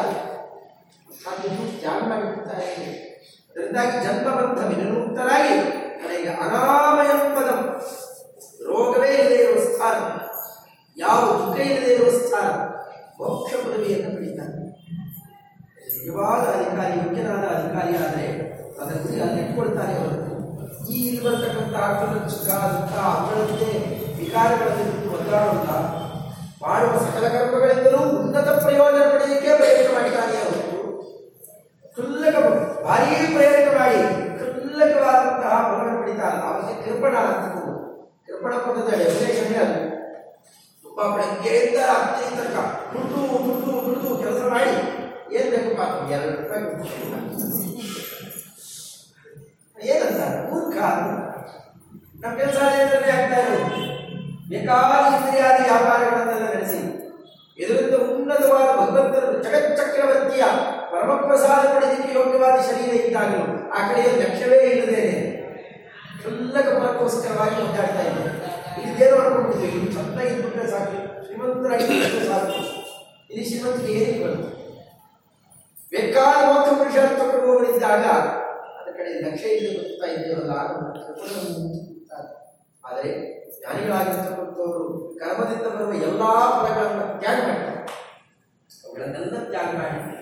ಅದನ್ನು ತ್ಯಾಗ ಮಾಡಿಬಿಡ್ತಾರೆ ಅದರಿಂದಾಗಿ ಜನ್ಮಬಂಧ ವಿನಿರುಕ್ತರಾಗಿ ನನಗೆ ಅನಾಮಯಂ ಪದಂ. ರೋಗವೇ ಇಲ್ಲದೆ ಇರುವ ಸ್ಥಾನ. ಯಾವ ದುಃಖ ಇಲ್ಲದೆ ಇರುವ ಸ್ಥಾನ. ಮೋಕ್ಷ ಪದವಿಯನ್ನು ಪಡೀತಾರೆ ನಿಜವಾದ ಅಧಿಕಾರಿ, ಯೋಗ್ಯನಾದ ಅಧಿಕಾರಿ ಆದರೆ ಅದರಲ್ಲಿ ಗುರಿ ಅಲ್ಲಿ ಇಟ್ಕೊಳ್ತಾನೆ ಹೊರತು ಈ ಇಲ್ಲಿ ಬರ್ತಕ್ಕಂತಹ ಸುಖ ದುಃಖ ಅವುಗಳಂತೆ ವಿಕಾರಗಳಲ್ಲಿ ಒದ್ದಾಡುವುದ ಮಾಡುವ ಸಕಲ ಕರ್ಮಗಳಿಂದಲೂ ಉನ್ನತ ಪ್ರಯೋಜನ ಪಡೆಯಲಿಕ್ಕೆ ಪ್ರಯತ್ನ ಮಾಡಿದ್ದಾನೆ ಹೊರತು ಕ್ಷುಲ್ಲಕ ಭಾರೀ ಪ್ರಯತ್ನ ಮಾಡಿ ಕ್ಷುಲ್ಲಕವಾದಂತಹ ಫಲವನ್ನು ಪಡಿತಾರೆ ಅವರಿಗೆ ಕೃಪಣ ಅಂತ ಕೃಪಣ ಪದದ ಡೆಫಿನೇಷನ್ ಅದು ತುಂಬಾ ಬೆಳಗ್ಗೆಯಿಂದ ರಾತ್ರಿ ತನಕ ದುಡ್ಡು ದುಡ್ಡು ದುಡ್ಡು ಕೆಲಸ ಮಾಡಿ ಏನ್ ಬೇಕಪ್ಪ ಅಂತ ಎರಡು ರೂಪಾಯಿ ಕೊಟ್ಟು ಏನಂತ ಮೂರ್ಖ ಸಾಧ್ಯ ಕೆಲಸ ಅದೇ ಆಗ್ತಾ ಇರೋದು. ಬೇಕಾದ ಇಂದ್ರಿಯಾದಿ ವ್ಯಾಪಾರಗಳನ್ನೆಲ್ಲ ನಡೆಸಿ. ಇದರಿಂದ ಉನ್ನತವಾದ ಭಗವಂತನ ಜಗಚ್ಚಕ್ರವರ್ತಿಯ ಪರಮಪ್ರಸಾದ ಪಡೆಯಲಿಕ್ಕೆ ಯೋಗ್ಯವಾದ ಶರೀರ ಇದ್ದಾಗಲೂ ಆ ಕಡೆಯ ಲಕ್ಷ್ಯವೇ ಇಲ್ಲದೇನೆ ಕ್ಷುಲ್ಲಕ ಅದಕ್ಕೋಸ್ಕರವಾಗಿ ಒದ್ದಾಡ್ತಾ ಇದ್ದೆ ಇದೇನು ಮಾಡ್ಕೊಂಡಿದ್ವಿ ಇಲ್ಲಿ ಚಂದ ಇದ್ಬಿಟ್ರೆ ಸಾಕು. ಶ್ರೀಮಂತರಾಗಿ ಸಾಕು. ಇಲ್ಲಿ ಶ್ರೀಮಂತಿಗೆ ಬರುತ್ತೆ ಬೇಕಾದ ಮೋಕ್ಷ ಪುರುಷಾರ್ಥ ಕೊಡುವವರಿದ್ದಾಗ ಕಡೆ ಲಕ್ಷ್ಯ ಇಲ್ಲಿ ಬರ್ತಾ ಇದ್ದೇವಲ್ಲ ಆದರೆ ಜ್ಞಾನಿಗಳಾಗಿರ್ತಕ್ಕಂಥವರು ಕರ್ಮದಿಂದ ಬರುವ ಎಲ್ಲಾ ಫಲಗಳನ್ನು ತ್ಯಾಗ ಮಾಡ್ತಾರೆ. ಅವುಗಳನ್ನೆಲ್ಲ ತ್ಯಾಗ ಮಾಡಿದ್ದಾರೆ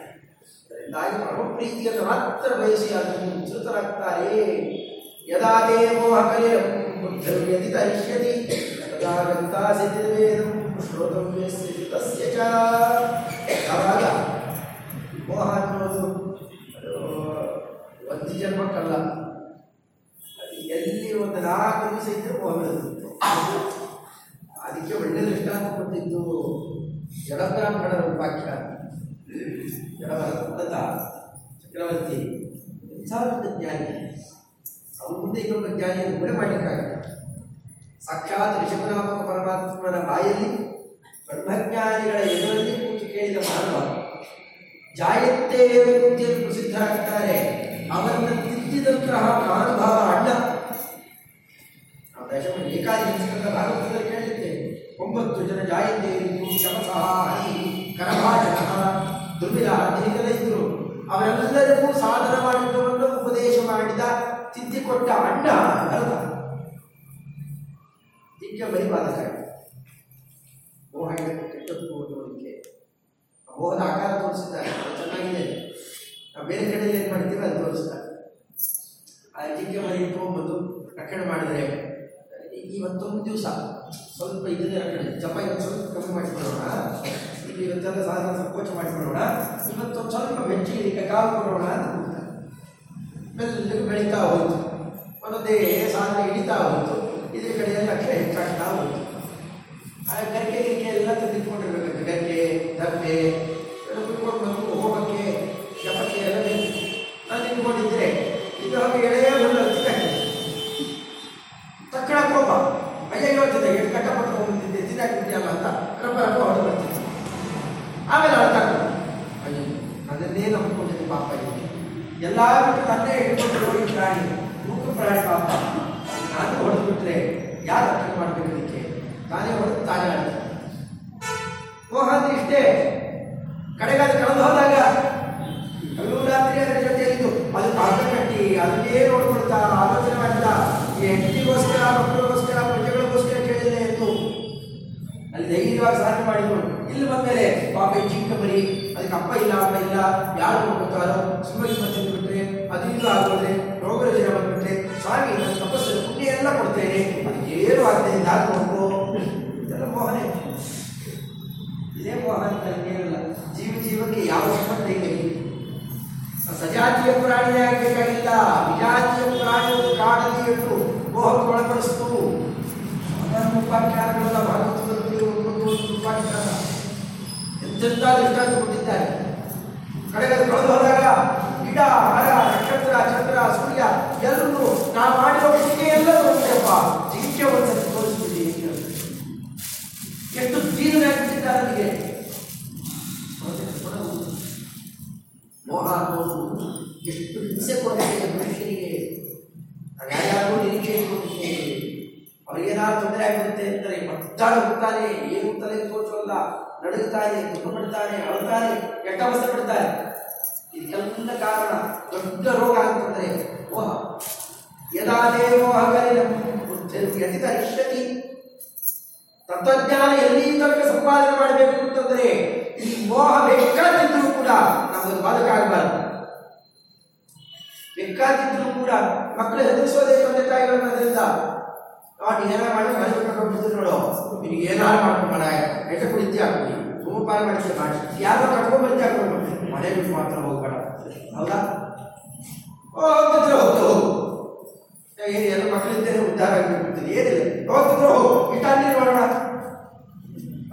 ಅದರಿಂದಾಗಿ ಪರಮ ಪ್ರೀತಿಯನ್ನು ಮಾತ್ರ ಬಯಸಿ ಅದನ್ನು ವಿಸ್ತೃತರಾಗ್ತಾರೆ ಯದಾದೇ ಬುದ್ಧಂ ಯದಿ ತರಿಷ್ಯತಿ ತದಾ ಗಂತಾಸಿತಿ ವೇದಂ ಶ್ರೋತವ್ಯಸ್ಯ ತಸ್ಯ ಚ. ಯಾವಾಗ ಮೋಹ ಒಂದು ಜನ್ಮಕ್ಕಲ್ಲ. ಎಲ್ಲಿ ಒಂದು ನಾಲ್ಕು ದಿವಸ ಇದ್ದರೂ ಅದಕ್ಕೆ ಒಳ್ಳೆ ದೃಷ್ಟಾಂತ ಕೊಟ್ಟಿದ್ದು ಜಡಬ್ರಾಹ್ಮಣರ ವಾಕ್ಯ ಜಡಭರತ ಚಕ್ರವರ್ತಿ ಸಾವಿರದ ಜ್ಞಾನಿ. ಅವ್ರ ಮುಂದೆ ಇನ್ನೊಬ್ಬ ಜ್ಞಾನಿಯನ್ನು ಗುಣ ಮಾಡಲಿಕ್ಕಾಗಲ್ಲ. ಸಾಕ್ಷಾತ್ ಋಷಭನಾಮಕ ಪರಮಾತ್ಮನ ಬಾಯಲ್ಲಿ ಬ್ರಹ್ಮಜ್ಞಾನಿಗಳ ಎದುರಲ್ಲಿ ಕೂತು ಕೇಳಿದ ಮಾನವ, ಜಾಯತ್ತೇ ಬುದ್ಧಿಯಲ್ಲಿ ಪ್ರಸಿದ್ಧರಾಗ್ತಾರೆ ಅವರನ್ನು ತಿದ್ದಿದಂತಹ ಮಹಾನುಭಾವ ಅಣ್ಣ ಏಕಾದಶಿಸ್ಕಂದ ಭಾಗವತದಲ್ಲಿ ಕೇಳಿದ್ದೆ. ಒಂಬತ್ತು ಜನ ಜಾಯಂತೆಯರಿದ್ದು ಶಮಸಹಿ ಹರಿ ಕರಭಾಜನ ದುರ್ಮಿಲ ಹೀಗೆಲ್ಲ ಇದ್ರು ಅವರೆಲ್ಲರಿಗೂ ಸಾಧನ ಮಾಡಿದ್ದವನ್ನು ಉಪದೇಶ ಮಾಡಿದ ತಿದ್ದಿಕೊಟ್ಟ ಅಣ್ಣ ಅಲ್ಲ. ದಿಕ್ಕ ಬರಿಬಾಧಕ ಮೋಹ ಕೆಟ್ಟದ್ದು ಆ ಮೋಹದ ಆಕಾರ ತೋರಿಸಿದ್ದಾರೆ. ಚೆನ್ನಾಗಿದೆ. ನಾವು ಬೇರೆ ಕಡೆ ಏನು ಮಾಡ್ತೀವಿ ಅದು ತೋರಿಸ್ತಾರೆ ಆ ಜಿಂಕೆ ಮನೆಗೆ ತೊಗೊಂಬಂದು ರಕ್ಷಣೆ ಮಾಡಿದರೆ ಇವತ್ತೊಂದು ದಿವಸ ಸ್ವಲ್ಪ ಇದನ್ನೇ ರಕ್ಷಣೆ ಜಪ ಇವತ್ತು ಸ್ವಲ್ಪ ಕಮ್ಮಿ ಮಾಡಿಕೊಳ್ಳೋಣ ಇಲ್ಲಿ ಇವತ್ತೆಲ್ಲ ಸಾಧನ ಸಂಕೋಚ ಮಾಡಿಕೊಳ್ಳೋಣ ಇವತ್ತೊಂದು ಸ್ವಲ್ಪ ಬೆಚ್ಚಗೆ ಕಾವು ಕೊಡೋಣ ಅಂತ. ಮೆಲ್ಲಗೆ ಬೆಳೀತಾ ಹೋಯ್ತು. ಒಂದೊಂದೇ ಸಾಧನೆ ಹಿಡಿತಾ ಹೋಯ್ತು. ಇದ್ರ ಕಡೆಯಲ್ಲಿ ಲಕ್ಷ್ಯ ಹೆಚ್ಚಾಗ್ತಾ ಹೋಯ್ತು. ಆ ಗರಿಕೆ, ಗಿರಿಕೆ ಎಲ್ಲ ತಂದಿಟ್ಕೊಂಡಿರ್ಬೇಕು ಗರಿಕೆ ದಬ್ಬೆ ಎಲ್ಲ ಕುತ್ಕೊಂಡು ಬಂದು ಹೋಗಕ್ಕೆ ಜಪಕ್ಕೆ ಎಲ್ಲ ಬೇಕು ನಾನು ನಿಂತ್ಕೊಂಡಿದ್ರೆ ಇದು ಹಾಗೆ ಎಳೆಯ ಬಂದು ಹತ್ತಿದ್ದಾನೆ ತಕ್ಷಣ ಕೋಪ ಅಯ್ಯ ಹೇಳ್ತಿದ್ದೆ ಎಷ್ಟು ಕಷ್ಟಪಟ್ಟು ಹೋಗ್ತಿದ್ದೆ ತಿನ್ನಾಕ್ಬಿಟ್ಟಿಯಲ್ಲ ಅಂತ ರಪ್ಪ ರಪ್ಪ ಹೊಡೆದು ಬರ್ತಿದ್ದೆ ಆಮೇಲೆ ಅಳ್ತಾಕೊಂಡು ಅಯ್ಯೋ ಅದನ್ನೇ ನಂಬ್ಕೊಂಡಿದ್ದೆ ಪಾಪ ಇವನು ಎಲ್ಲ ತಂದೆ ಹಿಡ್ಕೊಂಡು ಹೋಗಿ ಪ್ರಾಣಿ ಮುಖ ಪ್ರಾಣಿ ಪಾಪ. ನಾನು ಹೊಡೆದು ಬಿಟ್ರೆ ಯಾರು ಅರ್ಥ ಮಾಡ್ಬೇಕು ಇದಕ್ಕೆ? ತಾನೇ ಹೊಡೆದು ತಾನೇ ಆಡ್ತಾನೆ. ಮೋಹ ಇಷ್ಟೇ? ಕಡೆಗೆ ಅದು ಕಳೆದು ಹೋದಾಗ? ಹಗಲು ರಾತ್ರಿ ಅದರ ಜೊತೆಯಲ್ಲಿದ್ದು. ಅದು ಕಾಲ ಕಟ್ಟಿ, ಅದನ್ನೇ ನೋಡ್ಕೊಳ್ತಾ ಆಲೋಚನೆ ಮಾಡ್ತಾ, ಈ ಹೆಂಡತಿಗೋಸ್ಕರ, ಮಕ್ಕಳಿಗೋಸ್ಕರ, ಪ್ರಜೆಗಳಿಗೋಸ್ಕರ ಕೇಳಿದೆ ಎಂದು. ಅಲ್ಲಿ ಧೈರ್ಯವಾಗಿ ಸಾಧನೆ ಮಾಡಿಕೊಂಡು ಇಲ್ಲಿ ಬಂದಮೇಲೆ ಪಾಪ ಈ ಚಿಕ್ಕ ಮರಿ, ಅದಕ್ಕೆ ಅಪ್ಪ ಇಲ್ಲ, ಅಮ್ಮ ಇಲ್ಲ, ಯಾರು ನೋಡ್ಕೊತಾರೋ ಸುಮ್ಮನೆ ಬಂದು ಬಿಟ್ರೆ ಅದು ಇದು ಆಗೋದ್ರೆ ರೋಗ ರುಜಿನ ಬಂದ್ಬಿಟ್ರೆ ಸ್ವಾಮಿ ತಪಸ್ಸು ಪುಣ್ಯ ಎಲ್ಲ ಕೊಡ್ತೇನೆ. ಏನು ಆಗ್ತದೆ ನೋಡ್ಕೋ. ಇದೆಲ್ಲ ಮೋಹನೆ. ಇದೇ ಮೋಹನ ಏನಿಲ್ಲ ಜೀವ ಜೀವಕ್ಕೆ ಯಾವ ಸಂಬಂಧ ಇಲ್ಲ. ಸಜಾತಿಯ ಪ್ರಾಣಿಯೇ ಆಗಬೇಕಾಗಿಲ್ಲ. ವಿಜಾತಿಯ ಪ್ರಾಣಿಗಳು ಕಾಡಲಿ ಎಂದು ಮೋಹಕ್ಕೆ ಒಳಪಡಿಸ್ತು. ಉಪಾಖ್ಯಾನಗಳೆಲ್ಲ ಭಾಗವತದಲ್ಲಿ ಒಂದೊಂದು ಒಂದು ಉಪಾಖ್ಯಾನ ಎಂತೆಂಥ ದೃಷ್ಟಾಂತ ಕೊಟ್ಟಿದ್ದಾರೆ ಕಡೆಗೆ ಅದು ಕಳೆದು ಹೋದಾಗ ಗಿಡ ಮರ ನಕ್ಷತ್ರ ಚಂದ್ರ ಸೂರ್ಯ ಎಲ್ಲರೂ ನಾವು ಮಾಡಿರೋ ಪುಣ್ಯ ಎಲ್ಲ ತೋರಿಸ್ಯಪ್ಪ ಜಿಂಕೆ ಒಂದ್ಸತಿ ತೋರಿಸ್ಬಿಡಿ ಎಷ್ಟು ದೀನರಾಗಿಬಿಟ್ಟಿದ್ದಾರೆ ನನಗೆ ಮೋಹ ಅನ್ನೋದು ಎಷ್ಟು ಹಿಂಸೆ ಕೊಡುತ್ತೆ ಮನುಷ್ಯನಿಗೆ. ನಾವು ಯಾರ್ಯಾರಿಗೂ ನಿರೀಕ್ಷೆ ಇಟ್ಕೊಂಡಿದ್ದೇವೆ ಅವರಿಗೇನಾದ್ರು ತೊಂದರೆ ಆಗಿರುತ್ತೆ ಅಂದರೆ ಮತ್ತಾಳು ಹೋಗ್ತಾನೆ ಏನು ತಲೆ ತೋರಿಸಲ್ಲ ನಡುಗುತ್ತಾನೆ ದುಃಖ ಪಡ್ತಾನೆ ಅಳ್ತಾನೆ ಕೆಟ್ಟ ಅವಸ್ಥೆ ಪಡ್ತಾನೆ. ಇದಕ್ಕೆಲ್ಲ ಕಾರಣ. ದೊಡ್ಡ ರೋಗ ಅಂತಂದ್ರೆ ಮೋಹ ಯದಾ ದೇವೋಹ ಯತಿತ ಇಷ್ಟತಿ ತತ್ವಜ್ಞಾನ ಎಲ್ಲಿ ತನಕ ಸಂಪಾದನೆ ಮಾಡಬೇಕು ಅಂತಂದರೆ, ಈ ಮೋಹ ಬೇಕಾದಿದ್ರೂ ಕೂಡ ನಮಗೆ ಬಾಧಕ ಆಗಬಾರ್ದು. ಬೇಕಾದಿದ್ರೂ ಕೂಡ ಮಕ್ಕಳು ಹೆದರಿಸೋದೇ ತಂದೆ ತಾಯಿಗಳನ್ನೋದ್ರಿಂದ ನೀನು ಏನಾರು ಮಾಡಿ ಮನೆ ಕರ್ಕೊಂಡು ನೋಡು. ನಿನಗೆ ಏನಾರು ಮಾಡ್ಕೊಂಡ ಎಷ್ಟ ಕುಡಿತೀಯ ಹಾಕ್ಬಿಡಿ. ಧೂಮಪಾನ ಮಾಡಿಸಿ ಮಾಡಿ ಯಾರೋ ಕಟ್ಕೊಂಡು ಬರ್ತೀಯ ಹಾಕೊಂಡು ಮನೆ ಬಿಟ್ಟು ಮಾತ್ರ ಹೋಗ್ಬೇಡ. ಹೌದಾ? ಹೋಗ್ತಿದ್ರೆ ಹೋಗ್ತು. ಹೋಗು ಏನು ಎಲ್ಲ ಮಕ್ಕಳಿದ್ದೇನೆ ಉದ್ಧಾರ ಆಗಿಬಿಡ್ತೀನಿ ಏನಿಲ್ಲ. ಹೋಗ್ತಿದ್ರು ಹೋಗು. ನೀರು ಮಾಡೋಣ.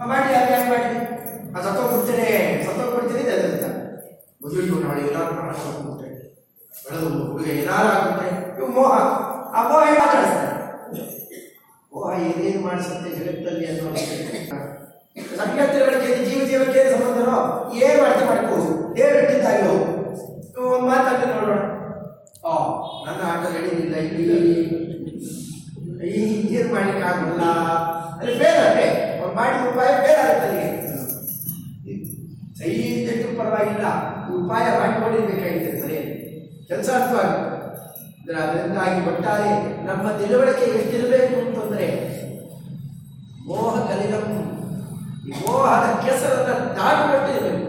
ಮಾಡಿ ಯಾಕೆ ಯಾಕೆ ಮಾಡಿ? ಆ, ಸತ್ತೋಗ್ಬಿಡ್ತೇನೆ. ಸತ್ತೋಗ್ಬಿಡ್ತೀನಿ ಅಂತ. ಮುಗಿಬಿಟ್ಟು ನೋಡಿ ಏನಾದ್ರು ಹೋಗ್ಬಿಟ್ರೆ ಬೆಳೆದು ಹುಡುಗ ಏನಾರು ಆಗುತ್ತೆ ಇವು ಮೋಹ. ಆ ಮೋಹ ಮಾತಾಡಿಸ್ತಾರೆ ಮೋಹ ಏನೇನು ಮಾಡಿಸುತ್ತೆ ಜಗತ್ತಲ್ಲಿ ಅನ್ನೋ ಸಂಗತಿಗಳಿಗೆ ಜೀವ ಜೀವಕ್ಕೆ ಸಂಬಂಧನೋ, ಏನು ಅರ್ಥ ಮಾಡ್ಕೋದು ದೇವರು ಇಟ್ಟಿದ್ದಾಗಿ ಹೋಗು. ಒಂದು ಮಾತಲ್ಲಿ ನೋಡೋಣ. ನನ್ನ ಆಟ ನಡೀಲಿಲ್ಲ, ಇಲ್ಲಿ ಮಾಡ್ಲಿಕ್ಕೆ ಆಗಲ್ಲ ಅಲ್ಲಿ ಬೇರೆ ಅಷ್ಟೇ ಅವ್ರು ಮಾಡಿದ ಉಪಾಯ ಬೇರೆ ಆಗುತ್ತೆ ಸಹಿ ಇದ್ದಕ್ಕೂ ಪರವಾಗಿಲ್ಲ, ಉಪಾಯ ಮಾಡಿಕೊಂಡಿರ್ಬೇಕಾಗಿದೆ ಮನೆಯಲ್ಲಿ ಕೆಲಸ ಅರ್ಥವಾಗಿ ಅಂದ್ರೆ ಅದರಿಂದಾಗಿ ಒಟ್ಟಾರೆ ನಮ್ಮ ತಿಳುವಳಿಕೆ ಎಷ್ಟಿರಬೇಕು ಅಂತಂದ್ರೆ ಮೋಹ ಕಲಿಲಂ ಈ ಮೋಹದ ಕೆಸರನ್ನ ದಾಟುಕೊಟ್ಟಿರಬೇಕು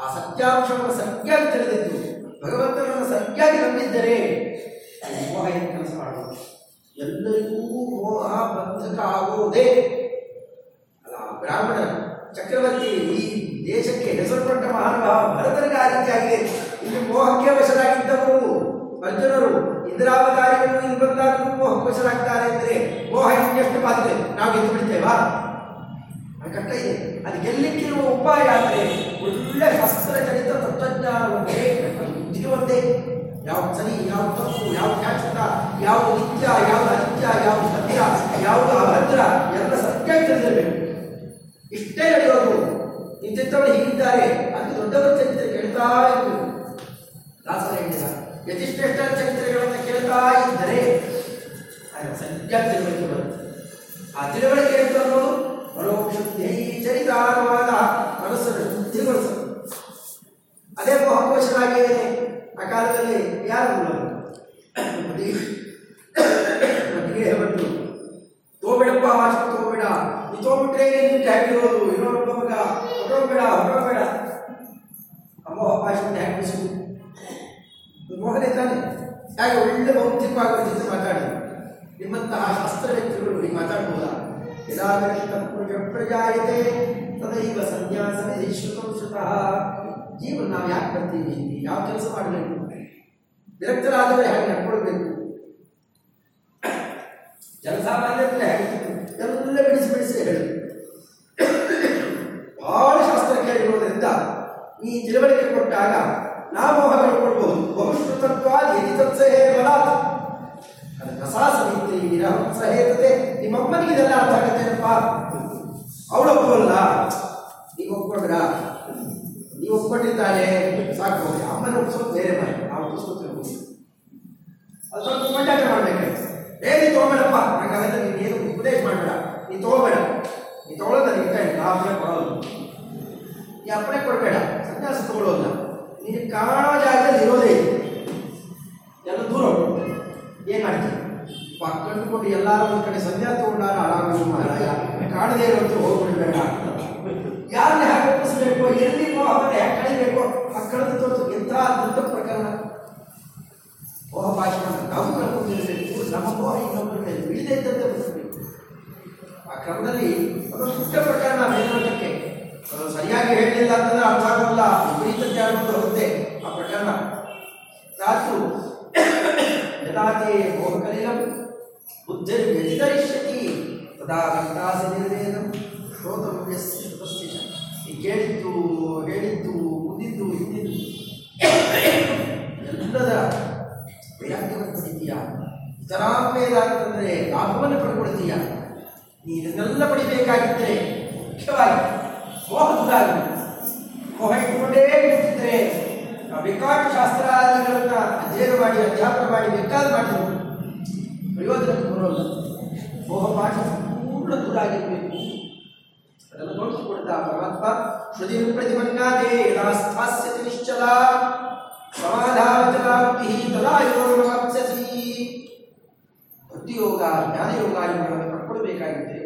ಆ ಸತ್ಯಾಂಶವನ್ನು ಸತ್ಯ ತಿಳಿದಿದ್ದು. ಭಗವಂತನನ್ನು ಸರಿಯಾಗಿ ನಂಬಿದ್ದರೆ ಮೋಹ ಏನು ಕೆಲಸ ಮಾಡುವುದು. ಎಲ್ಲರಿಗೂ ಮೋಹ, ಬಂಧಕ ಆಗುವುದೇ ಅಲ್ಲ. ಬ್ರಾಹ್ಮಣ ಚಕ್ರವರ್ತಿ ಈ ದೇಶಕ್ಕೆ ಹೆಸರುಪಟ್ಟ ಮಹಾನುಭಾವ ಭರತನಿಗೆ ಆ ರೀತಿಯಾಗಿದೆ ಇಲ್ಲಿ ಮೋಹಕ್ಕೆ ವಶರಾಗಿದ್ದವರು, ಅರ್ಜುನರು, ಇಂದಿರಾವತಾರಿಗಳು ಇಲ್ಲಿ ಬಂದಾದರೂ ಮೋಹಕ್ಕೆ ವಶರಾಗ್ತಾರೆ ಅಂದರೆ ಮೋಹ ಇನ್ನೆಷ್ಟು ಪಾತ್ರೆ ನಾವು ಎದ್ದು ಬಿಡ್ತೇವಾ? ಕಟ್ಟ ಇದೆ. ಅದು ಗೆಲ್ಲಿಕ್ಕಿರುವ ಉಪಾಯ ಅಂದರೆ ಒಳ್ಳೆ ಶಾಸ್ತ್ರಜನಿತ ತತ್ವಜ್ಞಾನವನ್ನೇ ಒಂದೇ ಯಾವ ಸರಿ, ಯಾವ ತಪ್ಪು ಯಾವ ಶಾಶ್ವತ ಯಾವ ನಿತ್ಯ, ಯಾವ ಅನಿತ್ಯ, ಯಾವ ಸತ್ಯ, ಯಾವ ಅಭದ್ರ ಎಲ್ಲ ಸತ್ಯ ತಿಳಿದಿರಬೇಕು. ಇಷ್ಟೇ ಹೇಳೋದು ಇಂತಿಂತವರು ಹೀಗಿದ್ದಾರೆ ಅಂತ ದೊಡ್ಡವರ ಚರಿತ್ರೆ ಕೇಳ್ತಾ ಇದ್ದರು ದಾಸರ ಹೇಳಿದ ಯತಿಶ್ರೇಷ್ಠರ ಚರಿತ್ರೆಗಳನ್ನು ಕೇಳ್ತಾ ಇದ್ದರೆ ಸತ್ಯ ತಿಳುವಳಿಕೆ ಬರುತ್ತೆ. ಆ ತಿಳುವಳಿಕೆ ಅಂತ ಅನ್ನೋದು? ಪರೋಕ್ಷ ಚರಿತಾರವಾದ ಮನಸ್ಸನ್ನು ಶುದ್ಧಿಗೊಳಿಸೋದು ಅದೇ ಮೋಹಕೋಶನಾಗಿದೆ ಆ ಕಾಲದಲ್ಲಿ ಯಾರು ಮಟ್ಟಿಗೆ ಹೇಳ್ಬಿಟ್ಟು ತೋಬೇಡಪ್ಪ ವಾಸ್ತು ತೋಬೇಡ. ನೀ ತೋಬಿಟ್ರೆ ನಿಮ್ಗೆ ಹಾಕಿರೋದು ಇನ್ನೊಬ್ಬ ಮಗ. ಹೊರಬೇಡ ಹೊರಬೇಡ ಅಮ್ಮ ಭಾಷೆ ಹಾಕಿಸು ಮೋಹನೆ ತಾನೆ ಹಾಗೆ ಒಳ್ಳೆ ಭೌತಿಕವಾಗಿ ಜೊತೆ ಮಾತಾಡಿ. ನಿಮ್ಮಂತಹ ಶಾಸ್ತ್ರ ವ್ಯಕ್ತಿಗಳು ನೀವು ಮಾತಾಡ್ಬೋದಾ? ಯದಾಗರಿಷ್ಟ ಪ್ರಜಾಯತೆ ತದೈವ ಸನ್ಯಾಸ ಶ್ರುತಂ ಶ್ರುತಃ ಜೀವನ ನಾವು ಯಾಕೆ ಬರ್ತೀವಿ? ಯಾವ ಕೆಲಸ ಮಾಡಬೇಕು? ವಿರಕ್ತರಾದರೆ ಹಾಗೆ ನಡ್ಕೊಳ್ಬೇಕು. ಜನಸಾಮಾನ್ಯದಲ್ಲಿ ಹೇಗೆ ಎಲ್ಲ ಬಿಡಿಸಿ ಬಿಡಿಸಿ ಹೇಳಿ. ಬಹಳ ಶಾಸ್ತ್ರ ಕೇಳಿರೋದ್ರಿಂದ ಈ ತಿಳುವಳಿಕೆ ಕೊಟ್ಟಾಗ ನಾವು ಕೊಡ್ಬೋದು. ಬಹುಶ್ರುತತ್ವ ಯದಿ ತತ್ಸಹೇ ಬಲಾತ್. ಅದು ರಸಾಸಮಿತಿ ವಿರಹಂಸ ಹೇತದೆ ನಿಮ್ಮಮ್ಮನಿಗೆ ಇದೆಲ್ಲ ಅರ್ಥ ಆಗತ್ತೇನಪ್ಪ ಅವಳು ಒಪ್ಪಲ್ಲ ನೀವು ಒಪ್ಕೊಂಡ್ರ ನೀವು ಒಪ್ಕೊಂಡಿದ್ದಾಳೆ ಸಾಕು. ಅಮ್ಮನ ಒಪ್ಸೋದು ಬೇರೆ ಮಾಡಿ. ನಾವು ಒಪ್ಪಿಸ್ಕೊತೀವಿ ಅದು ಸ್ವಲ್ಪ ಮಂಡಾಟ ಮಾಡ್ಬೇಕಾಯ್ತು ಹೇಳಿ ತಗೋಬೇಡಪ್ಪ. ನಂಗೆ ಅವೆಲ್ಲ ನೀನು ಏನು ಉಪದೇಶ ಮಾಡಬೇಡ. ನೀ ತಗೋಬೇಡ. ನೀ ತಗೊಳ್ಳೋದ ನಿಂತ ಇಲ್ಲ. ಅಪ್ಪಣೆ ಕೊಡೋದು. ನೀ ಅಪ್ಪಣೆ ಕೊಡಬೇಡ. ಸನ್ಯಾಸ ತಗೊಳ್ಳೋಲ್ಲ ನೀನು ಕಾಣೋ ಜಾಗದಲ್ಲಿ ಇರೋದೇ ಇಲ್ಲ. ಎಲ್ಲ ದೂರ ಏನು ಮಾಡ್ತೀನಿ ಕಂಡುಕೊಂಡು ಎಲ್ಲಾರು ಒಂದು ಕಡೆ ಸನ್ಯಾಸ ತಗೊಂಡಾರ ಆರಾಮ ಮಹಾರಾಯ ಕಾಣದೇ ಇರುವಂತೆ ಹೋಗ್ಬಿಡ್ಬೇಡ ಯಾರನ್ನ ಹೇಗೆ ಒಪ್ಪಿಸ್ಬೇಕು ಎಲ್ಲಿಗೋ ಅವನ್ನ ಹೇಗೆ ಕಳಿಬೇಕು ಕಳೆದು ತೋರಿಸು, ಎಂಥ ದೊಡ್ಡ ಪ್ರಕರಣ. ಓಹ ಭಾಷೆ ನಾವು ಕಳ್ಕೊಂಡಿರಬೇಕು ನಮ್ಮ ಮೋಹ ಇನ್ನೊಬ್ಬರಿಗೆ ಬಿಡದೆ ಇದ್ದಂತೆ ಬದುಕಬೇಕು. ಆ ಕ್ರಮದಲ್ಲಿ ಅದು ಪುಟ್ಟ ಪ್ರಕರಣ ಮೇಲ್ನೋಟಕ್ಕೆ ಸರಿಯಾಗಿ ಹೇಳಲಿಲ್ಲ ಅಂತಂದ್ರೆ ಅರ್ಥ ಆಗೋಲ್ಲ ವಿಪರೀತ ಜ್ಞಾನ ಬರುತ್ತೆ ಆ ಪ್ರಕರಣ. ರಾತ್ರು ಯದಾತೆ ಮೋಹಕಲಿಲಂ ಬುದ್ಧಿ ವ್ಯತಿತರಿಷ್ಯತಿ ತದಾ ಗಂಟಾಸಿ ನಿರ್ವೇದಂ ಶ್ರೋತವ್ಯಸ್ಯ ಶ್ರುತಸ್ಯ. ಈ ಕೇಳಿದ್ದು, ಹೇಳಿದ್ದು ಮುಂದಿದ್ದು ಹಿಂದಿದ್ದು ಎಲ್ಲದರ ವೈರಾಗ್ಯವನ್ನು ಪಡಿತೀಯ ಇತರಾಪೇದ ಅಂತಂದರೆ ಲಾಭವನ್ನು ಪಡ್ಕೊಳ್ತೀಯ ನೀ ಇದನ್ನೆಲ್ಲ ಪಡಿಬೇಕಾಗಿದ್ದರೆ ಮುಖ್ಯವಾಗಿ ಮೋಹ ದೂರ ಆಗಬೇಕು. ಮೋಹ ಇಟ್ಟುಕೊಂಡೇ ಆ ಬೇಕಾದ ಶಾಸ್ತ್ರಗಳನ್ನು ಅಧ್ಯಯನ ಮಾಡಿ, ಅಧ್ಯಾಪನ ಮಾಡಿ, ಬೇಕಾದ ಮಾಡಿದ್ರು ಪ್ರಯೋಜನಕ್ಕೆ ಬರೋಲ್ಲ ಸಂಪೂರ್ಣ ದೂರ ಆಗಿರಬೇಕು ಅದನ್ನು ತೋರಿಸಿಕೊಡ್ತಾ ಪರಮಾತ್ಮ ಶ್ರುತಿ ಪ್ರತಿಪನ್ನಾದೇ ಯದಾ ಸ್ಥಾಸ್ಯತಿ ನಿಶ್ಚಲ ಸಮಾಧಾವಚನಾವೃತ್ತಿ ತದಾ ಯೋಗವಾಪ್ಸ್ಯಸಿ ಭಕ್ತಿಯೋಗ ಜ್ಞಾನಯೋಗ ಇವುಗಳನ್ನು ಪಡ್ಕೊಳ್ಬೇಕಾಗಿದೆ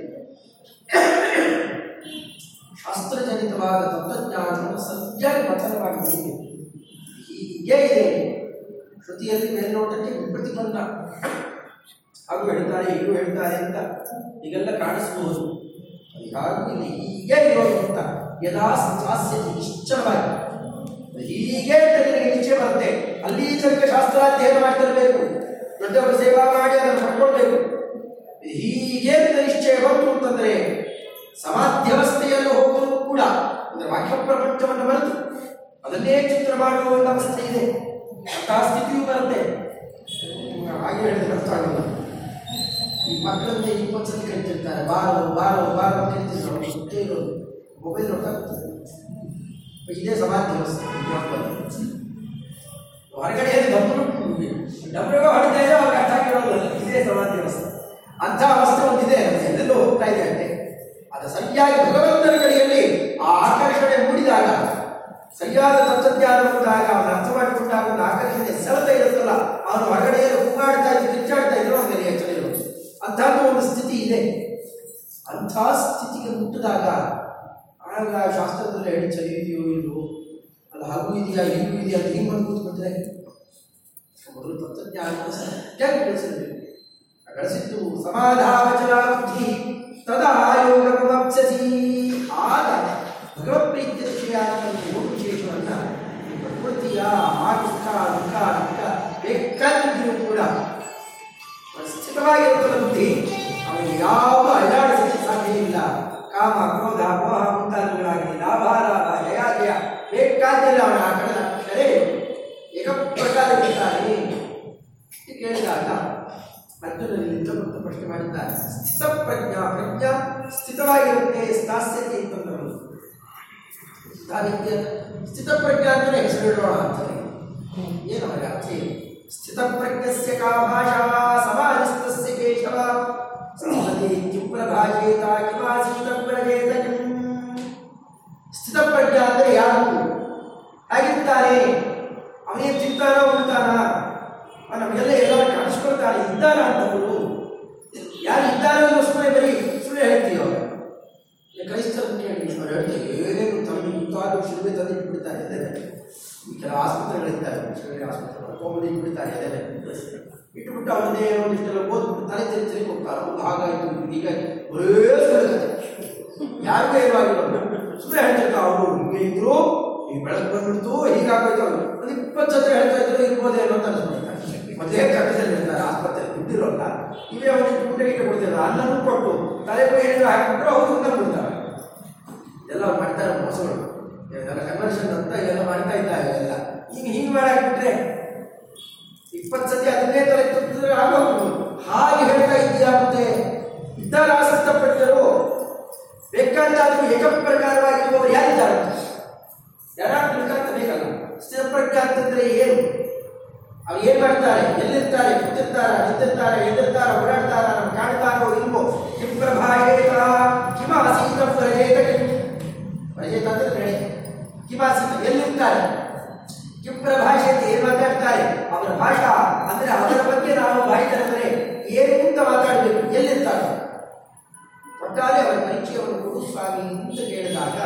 ಶಾಸ್ತ್ರಜನಿತವಾದ ತತ್ವಜ್ಞಾನವನ್ನು ಸರಿಯಾಗಿ ಮಥನವಾಗಿ ಬರೀಬೇಕು ಹೀಗೆ ಇದೆ ಶ್ರುತಿಯಲ್ಲಿ ಮೇಲ್ನೋಟಕ್ಕೆ ವಿಪ್ರತಿಪನ್ನ ಹಾಗೂ ಹೇಳ್ತಾರೆ, ಇದು ಹೇಳ್ತಾರೆ ಅಂತ ಈಗೆಲ್ಲ ಕಾಣಿಸ್ಬೋದು. ಅದು ಹಾಗೂ ಇರೋದು ಅಂತ ಯದಾ ಸ್ಥಾಸ್ಯತಿ ನಿಶ್ಚಲವಾಗಿ. ಹೀಗೆ ಅಂತ ನಿಶ್ಚಯ ಬರುತ್ತೆ. ಅಲ್ಲಿ ತನಕ ಶಾಸ್ತ್ರಾಧ್ಯಯನ ಮಾಡ್ತಿರಬೇಕು. ಪ್ರತಿಯೊಬ್ಬ ಸೇವಾ ಮಾಡಿ ಅದನ್ನು ಪಡ್ಕೊಳ್ಬೇಕು. ಹೀಗೆ ನಿಶ್ಚಯ ಬಂತು ಅಂತಂದರೆ ಸಮಾಧ್ಯವಸ್ಥೆಯನ್ನು ಹೋಗಲು ಕೂಡ ಅಂದರೆ ವಾಕ್ಯ ಪ್ರಪಂಚವನ್ನು ಬರೆದು ಅದನ್ನೇ ಚಿತ್ರ ಮಾಡುವ ಅವಸ್ಥೆ ಇದೆ. ಅಂತಹ ಸ್ಥಿತಿಯೂ ಬರುತ್ತೆ. ಹಾಗೆ ಹೇಳಿದ್ರೆ ಅರ್ಥ ಆಗಲ್ಲ ಈ ಮಕ್ಕಳನ್ನ ಇಪ್ಪತ್ತು ಸಲ ಕರಿತಿರ್ತಾರೆ. ಬಾರೋ ಬಾರೋ ಬಾರೋ ಕರಿತಿರ್ತಾರೆ ಅವ್ರು. ಸುತ್ತೇ ಇರೋದು. ಮೊಬೈಲ್ ಹೊರಟಾಗ್ತದೆ ಇದೇ ಸಮಾಜ ವ್ಯವಸ್ಥೆ ಹೊರಗಡೆ ಡಬ್ಬರು ಡಬ್ಬರಿಗೂ ಹೊಡಿತಾ ಇದೆ ಅವ್ರಿಗೆ ಅರ್ಥ ಆಗಿರೋಲ್ಲ ಇದೇ ಸಮಾಜ ವ್ಯವಸ್ಥೆ ಅಂಥ ಅವಸ್ಥೆ ಒಂದಿದೆ. ಎಲ್ಲೆಲ್ಲೋ ಹೋಗ್ತಾ ಇದೆ ಅಂತೆ. ಅದು ಸರಿಯಾಗಿ ಭಗವಂತನ ಕಡೆಯಲ್ಲಿ ಆ ಆಕರ್ಷಣೆ ಮೂಡಿದಾಗ, ಸರಿಯಾದ ತತ್ವಜ್ಞಾನ ಬಂದಾಗ, ಅವನ ಅರ್ಥ ಮಾಡಿಕೊಂಡಾಗ ಒಂದು ಆಕರ್ಷಣೆ ಸೆಳೆತ ಇರುತ್ತಲ್ಲ, ಅವನು ಹೊರಗಡೆಯಲ್ಲಿ ಕೂಗಾಡ್ತಾ ಇದ್ದು ಕಿಚ್ಚಾಡ್ತಾ ಇದ್ರು ಅಂಥದ್ದು ಒಂದು ಸ್ಥಿತಿ ಇದೆ. ಅಂಥ ಸ್ಥಿತಿಗೆ ಮುಟ್ಟಿದಾಗ ಆಗ ಶಾಸ್ತ್ರದಲ್ಲಿ ಹೇಳಿ ಚಳಿ ಇದೆಯೋ ಅದು ಹಾಗೂ ಇದೆಯಾ ಹಿಂಗೂ ಇದೆಯಾ ಅಂತ ಹಿಂಗೆ ಬಂದು ಕೂತ್ಕೊಂಡ್ರೆ? ಮೊದಲು ತತ್ವಜ್ಞಾನ ಸತ್ಯಾಗಿ ಬೆಳೆಸಬೇಕು ಗಳಿಸಿದ್ದು ಸಮಾಧಾವಚನ ಬುದ್ಧಿ ತದಾ ಯೋಗ ದುಃಖ ದುಃಖ ಯಾವ ಅಲ್ಲಾಡಿಸಲಿಕ್ಕೆ ಸಾಧ್ಯ ಇಲ್ಲ ಕಾಮ ಕ್ರೋಧ ಮೋಹ ಮುಂತಾದವುಗಳಾಗಲಿ ಲಾಭ ಲಾಭ ಜಯ ಜಯ ಬೇಕಾದ್ದೆಲ್ಲ ಅವನ ಆ ಕಡೆ ಅಕ್ಷರೇ ಏಕ ಪ್ರಕಾರ ಇರ್ತಾನೆ ಕೇಳಿದಾಗ ಅರ್ಜುನನಿಂದ ಮತ್ತು ಪ್ರಶ್ನೆ ಮಾಡಿದ್ದಾರೆ ಸ್ಥಿತ ಪ್ರಜ್ಞಾ ಪ್ರಜ್ಞಾ ಸ್ಥಿತವಾಗಿರುತ್ತೆ ಸ್ಥಾಸ್ಯತೆ ಅಂತಂದ್ರು ಸಾಹಿತ್ಯ ಸ್ಥಿತ ಪ್ರಜ್ಞಾ ಅಂತಲೇ ಹೆಸರಿಡೋಣ ಅಂತಾರೆ ಏನು ಅವರ ಅರ್ಥ ಏನು ಸ್ಥಿತ ಪ್ರಜ್ಞಸ್ಯ ಕಾ ಭಾಷಾ ಸಮಾಧಿಸ್ತಸ್ಯ ಕೇಶವ ಸ್ಥಿತತೆ ಇತ್ಯುಪ್ರಭಾಷೇತ ಕಿಮಾಸೀತ ಪ್ರಜೇತ ಕಿಂ ಸ್ಥಿತ ಪ್ರಜ್ಞಾ ಅಂದರೆ ಯಾರು? ಹೇಗಿರ್ತಾರೆ. ಅವನೇ ತಿಂತಾನೋ ಉಳ್ತಾನ ನಮಗೆಲ್ಲ ಎಲ್ಲ ಕಾಣಿಸ್ಕೊಳ್ತಾರೆ. ಇದ್ದಾರ ಅಂತವರು? ಯಾರು ಇದ್ದಾರೆ ಅನ್ನೋ ಸುಮ್ಮನೆ ಬರೀ ಸುಳ್ಳು ಹೇಳ್ತೀವೋ ಕ್ರೈಸ್ತರು ಕೇಳಿ ಅವ್ರು ಏನೇನು ತಮಗೆ ಮುಂತಾದ ಶಿಲ್ವೆ ತಂದು ಇಟ್ಬಿಡ್ತಾರೆ ಎದೆ ಈ ಕೆಲ ಆಸ್ಪತ್ರೆಗಳಿದ್ದಾರೆ ಶಿಲ್ಬೆ ಆಸ್ಪತ್ರೆ ಇಟ್ಬಿಡ್ತಾರೆ ಎದೆ ಇಟ್ಬಿಟ್ಟು ಅವರದೇ ಒಂದಿಷ್ಟೆಲ್ಲ ಓದ್ಬಿಟ್ಟು ತಲೆ ತಿರುಗಿ ಹೋಗ್ತಾರೆ? ಒಂದು ಹಾಗಾಯಿತು. ಸುಳ್ಳು ಕಥೆ ಯಾರಿಗೂ ಏನು ಆಗಿಲ್ಲ ಸುಮ್ಮನೆ ಹೇಳ್ತಿರ್ತಾರೆ ಅವರು ಹಿಂಗೆ ಇದ್ರು, ಈ ಬೆಳಕು ಬಂದ್ಬಿಡ್ತು, ಹೀಗಾಗೋಯ್ತು ಅವರು. ಒಂದು ಇಪ್ಪತ್ತು ಜೊತೆ ಹೇಳ್ತಾ ಇದ್ರು, ಇರ್ಬೋದೇ ಅಂತ ಅನ್ಸ್ಬಿಡ್ತಾರೆ ಮತ್ತೆ ಕಟ್ಟದಲ್ಲಿ ಇರ್ತಾರೆ ಆಸ್ಪತ್ರೆ ಬಿದ್ದಿರೋಲ್ಲ ಇವೇ ಒಂದು ಊಟ ಗೀಟ ಕೊಡ್ತಿಲ್ಲ ಅನ್ನನೂ ಕೊಟ್ಟು ತಲೆ ಏನಿಲ್ಲ ಹಾಕಿಬಿಟ್ರು ಅವರು ಊಟ ಬಿಡ್ತಾರೆ ಎಲ್ಲ ಮಾಡ್ತಾರೆ ಮೋಸಗಳು. ಕನ್ವರ್ಷನ್ ಅಂತ ಎಲ್ಲ ಮಾಡ್ತಾ ಇದ್ದಾರೆ ಎಲ್ಲ ಈಗ ಹಿಂಗೆ ಮಾಡಾಕ್ಬಿಟ್ರೆ ಇಪ್ಪತ್ತು ಸತಿ ಅದನ್ನೇ ತಲೆ ತುಂಬಿದ್ರೆ ಆಗೋದು ಹಾಗೆ ಹೇಳ್ತಾ ಇದೆಯಾ ಮತ್ತೆ? ಇದ್ದಾರೆ ಆಸಕ್ತ ಪಟ್ಟಿದರು ಏಕ ಏಕಪ್ರಕಾರವಾಗಿರುವವರು ಯಾರಿದ್ದಾರೆ? ಯಾರು ಅಂತ ಬೇಕಲ್ಲ. ಸ್ಥಿರಪ್ರಜ್ಞೆ ಅಂತಂದ್ರೆ ಏನು? ಅವ್ರು ಏನ್ ಮಾಡ್ತಾರೆ? ಎಲ್ಲಿರ್ತಾರೆ? ಕೂತಿರ್ತಾರ? ನಿಂತಿರ್ತಾರೆ? ಎದ್ದಿರ್ತಾರ ಓಡಾಡ್ತಾರ? ನಮ್ಗೆ ಕಾಣ್ತಾರೋ ಇಲ್ವೋ? ಕಿಂ ಪ್ರಭಾಯೇತ ಕಿಮಾಸೀತ ಪ್ರಜೇತ ಪ್ರಜೇತ ಅಂದ್ರೆ ಕಿಮಾಸೀತ ಎಲ್ಲಿರ್ತಾರೆ? ಕಿಂ ಪ್ರಭಾಷೆತ ಏನು ಮಾತಾಡ್ತಾರೆ? ಅವರ ಭಾಷಾ, ಅಂದ್ರೆ ಅವರ ಬಗ್ಗೆ ನಾವು ಬಾಯಿ ತೆರೆದರೆ ಏನು ಅಂತ ಮಾತಾಡಬೇಕು? ಎಲ್ಲಿರ್ತಾರೆ? ಒಟ್ಟಾರೆ ಅವರ ಪರಿಚಯವನ್ನು ಕೊಡು ಸ್ವಾಮಿ ಅಂತ ಕೇಳಿದಾಗ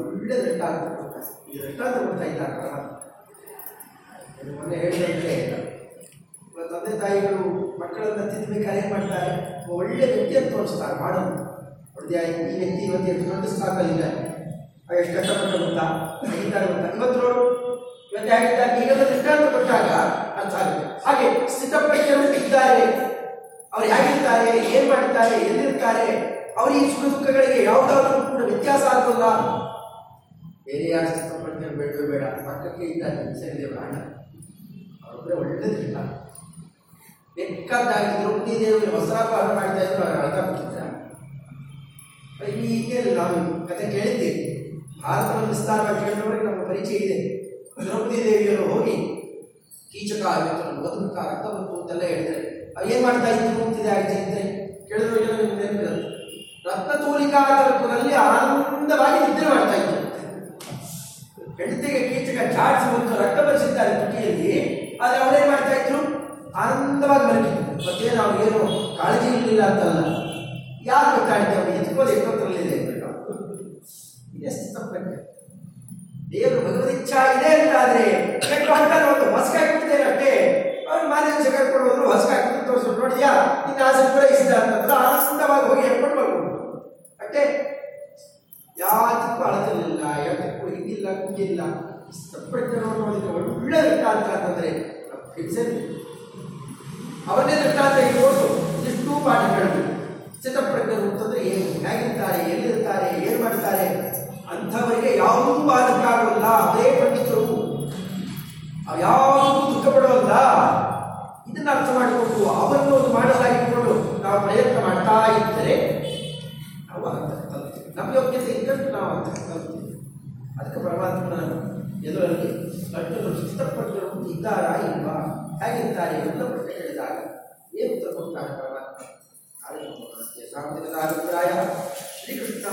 ಒಳ್ಳೆ ದೃಷ್ಟಾಂತ ಈ ದೃಷ್ಟಾಂತ ಕೊಡ್ತಾ ಇದ್ದಾರೆ ಮೊನ್ನೆ ಹೇಳಿದಂತೆ ತಂದೆ ತಾಯಿಗಳು ಮಕ್ಕಳನ್ನು ತಿದ್ದಬೇಕಾದ್ರೆ ಮಾಡ್ತಾರೆ. ಒಳ್ಳೆ ವ್ಯಕ್ತಿಯನ್ನು ತೋರಿಸ್ತಾರೆ, ಮಾಡೋದು. ಒಳ್ಳೆಯ ಈ ವ್ಯಕ್ತಿ ಇವತ್ತು ಎಷ್ಟು ದೊಡ್ಡ ಎಷ್ಟು ಕಷ್ಟಪಟ್ಟು ಗೊತ್ತಾ ಇವತ್ತು ನೋಡು ಇವತ್ತು ಹೇಗಿದ್ದಾರೆ ಈಗ ದೃಷ್ಟಾಂತ ಕೊಟ್ಟಾಗ ಅರ್ಥ ಆಗುತ್ತೆ ಹಾಗೆ ಸ್ಥಿತಪ್ರಜ್ಞರು ಇದ್ದಾರೆ. ಅವ್ರು ಹೇಗಿರ್ತಾರೆ? ಏನ್ ಮಾಡ್ತಾರೆ ಎಲ್ಲಿರ್ತಾರೆ? ಅವ್ರ ಈ ಸುಖ ದುಃಖಗಳಿಗೆ ಯಾವುದಾದ್ರೂ ಕೂಡ ವ್ಯತ್ಯಾಸ ಆಗೋಲ್ಲ. ಬೇರೆ ಯಾರು ಸ್ಥಿತಪ್ರಜ್ಞರು ಬೇಡವೇ ಬೇಡ. ಪಕ್ಕಕ್ಕೆ ಇದ್ದಾರೆ ಸರಿದೇವ ಅಣ್ಣ ಅವರೊಬ್ಬರೇ ಒಳ್ಳೇದಿಲ್ಲ. ಬೆಕ್ಕದ್ದಾಗಿ ದ್ರೌಪದಿ ದೇವರು ವಸ್ತ್ರಾಪಹರಣ ಮಾಡ್ತಾ ಇದ್ರು, ಅವ್ರು ಅರ್ಥ ಕೂತಿದ್ರ ಹೀಗೆ ನಾವು ಕತೆ ಕೇಳಿದ್ದೇವೆ ಭಾರತವನ್ನು ವಿಸ್ತಾರವಾಗಿ ಕೇಳಿದವರಿಗೆ ನಮ್ಮ ಪರಿಚಯ ಇದೆ. ದ್ರೌಪದಿ ದೇವಿಯರು ಹೋಗಿ ಕೀಚಕ ಆಗಿತ್ತು ಬದುಕ ರಕ್ತ ಬಂತು ಅಂತೆಲ್ಲ ಹೇಳಿದರೆ ಏನು ಮಾಡ್ತಾ ಇದ್ರು ಅಂತಿದೆ ಆ ಅಂತ ಕೇಳಿದ್ರು ಏನೋ ನಿಮ್ಗೆ ರಕ್ತ ರತ್ನ ತೂಲಿಕಾ ತಲುಪದಲ್ಲಿ ಆನಂದವಾಗಿ ನಿದ್ರೆ ಮಾಡ್ತಾ ಇದ್ರು ಹೆಂಡತಿಗೆ ಕೀಚಕ ಚಾಡ್ಸಿ ಬಂತು ರಕ್ತ ಬರಿಸಿದ್ದಾರೆ ತುಟಿಯಲ್ಲಿ, ಆದ್ರೆ ಅವರೇನು ಮಾಡ್ತಾ ಇದ್ರು? ಆನಂದವಾಗಿ ಬರ್ತಿದ್ರು ಮತ್ತೆ ನಾವು ಏನು ಕಾಳಜಿ ಇರಲಿಲ್ಲ ಅಂತಲ್ಲ. ಯಾರು ಗೊತ್ತಾಗುತ್ತೆ ಅವ್ರು ಎತ್ಕೋದು ಎತ್ಕೋತ್ರಲ್ಲಿದೆ ಎಷ್ಟು ಸ್ಥಿತಪ್ರಜ್ಞೆ ದೇವರು ಭಗವದಿಚ್ಛಾ ಇದೆ ಅಂತಾದ್ರೆ ಆದರೆ ಒಂದು ಒಂದು ಕೊಡ್ತೇನೆ ಅಷ್ಟೇ ಅವ್ರು ಮಾದೇಶ ಕರ್ಕೊಂಡು ಹೋದ್ರು ಕೊಟ್ಟು ತೋರಿಸ್ ನೋಡಿದ್ಯಾ? ನಿನ್ನ ಆಸೆ ಪೂರೈಸಿದ ಅಂತಂದ್ರೆ ಆನಂದವಾಗಿ ಹೋಗಿ ಹೇಳ್ಕೊಂಡು ಬರ್ಬೋದು ಅಷ್ಟೇ. ಯಾತಕ್ಕೂ ಅಳತಿರ್ಲಿಲ್ಲ ಯಾತಕ್ಕೂ ಹಿಂಗಿಲ್ಲ. ಕುಂಗಿಲ್ಲ ಪ್ರಜ್ಞೆಯನ್ನು ನೋಡಿದ್ರೆ ಒಳ್ಳೆ ವೃತ್ತಾಂತ ಅಂತಂದ್ರೆ ಹಿಡ್ಸೇನೆ ಅವನ್ನೇ ದೃಷ್ಟಾಂತ ಇಟ್ಕೊಂಡು ಇಷ್ಟು ಪಾಠ ಹೇಳಬೇಕು ಚಿತ್ತಪ್ರಜ್ಞರು ಅಂತಂದ್ರೆ ಏನು ಹೇಗಿರ್ತಾರೆ ಎಲ್ಲಿರ್ತಾರೆ, ಏನು ಮಾಡ್ತಾರೆ? ಅಂಥವರಿಗೆ ಯಾವುದೂ ಬಾಧಕ ಆಗೋಲ್ಲ ಅದೇ ಪಂಡಿತರು ಯಾವುದೂ ದುಃಖ ಪಡೋಲ್ಲ ಇದನ್ನ ಅರ್ಥ ಮಾಡಿಕೊಂಡು ಅವರನ್ನು ಒಂದು ಮಾಡಲಾಗಿಕೊಂಡು ನಾವು ಪ್ರಯತ್ನ ಮಾಡ್ತಾ ಇದ್ದರೆ ನಾವು ಅಂತ ನಮ್ಮ ಯೋಗ್ಯತೆ ಇದ್ದಷ್ಟು ನಾವು ಅಂತ ತಲುಪ್ತೀವಿ. ಅದಕ್ಕೆ ಪರಮಾತ್ಮನ ಎದುರಲ್ಲಿ ಕಟ್ಟಲು ಇಷ್ಟಪಟ್ಟರು ಇದ್ದಾರಾ ಇಲ್ವಾ? ಹೇಗಿದ್ದಾರೆ ಅಂತ ಹೇಳಿದಾಗ ಏನು ಕೊಡ್ತಾರೆ ಪರಮಾತ್ಮ? ಅಭಿಪ್ರಾಯ. ಶ್ರೀಕೃಷ್ಣ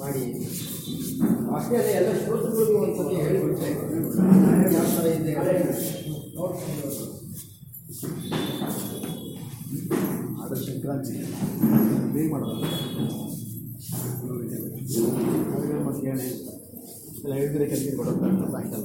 ಮಾಡಿ. ಅಷ್ಟೇ ಅದೇ ಎಲ್ಲ ಶ್ರೋತೃಗಳಿಗೂ ಒಂದ್ಸತಿ ಹೇಳಿಬಿಟ್ರೆ ಯಾವ ಥರ ಇದೆ ನೋಡ್ಕೊಂಡು. ಅದು ಸಂಕ್ರಾಂತಿ ಬೇಗ ಮಾಡೋದು ಮತ್ತೆ ಹೇಳಿ. ಎಲ್ಲ ಹೇಳಿದ್ರೆ ಕೆಲಸ ಕೊಡೋದು ಸಾಯಂಕಾಲ.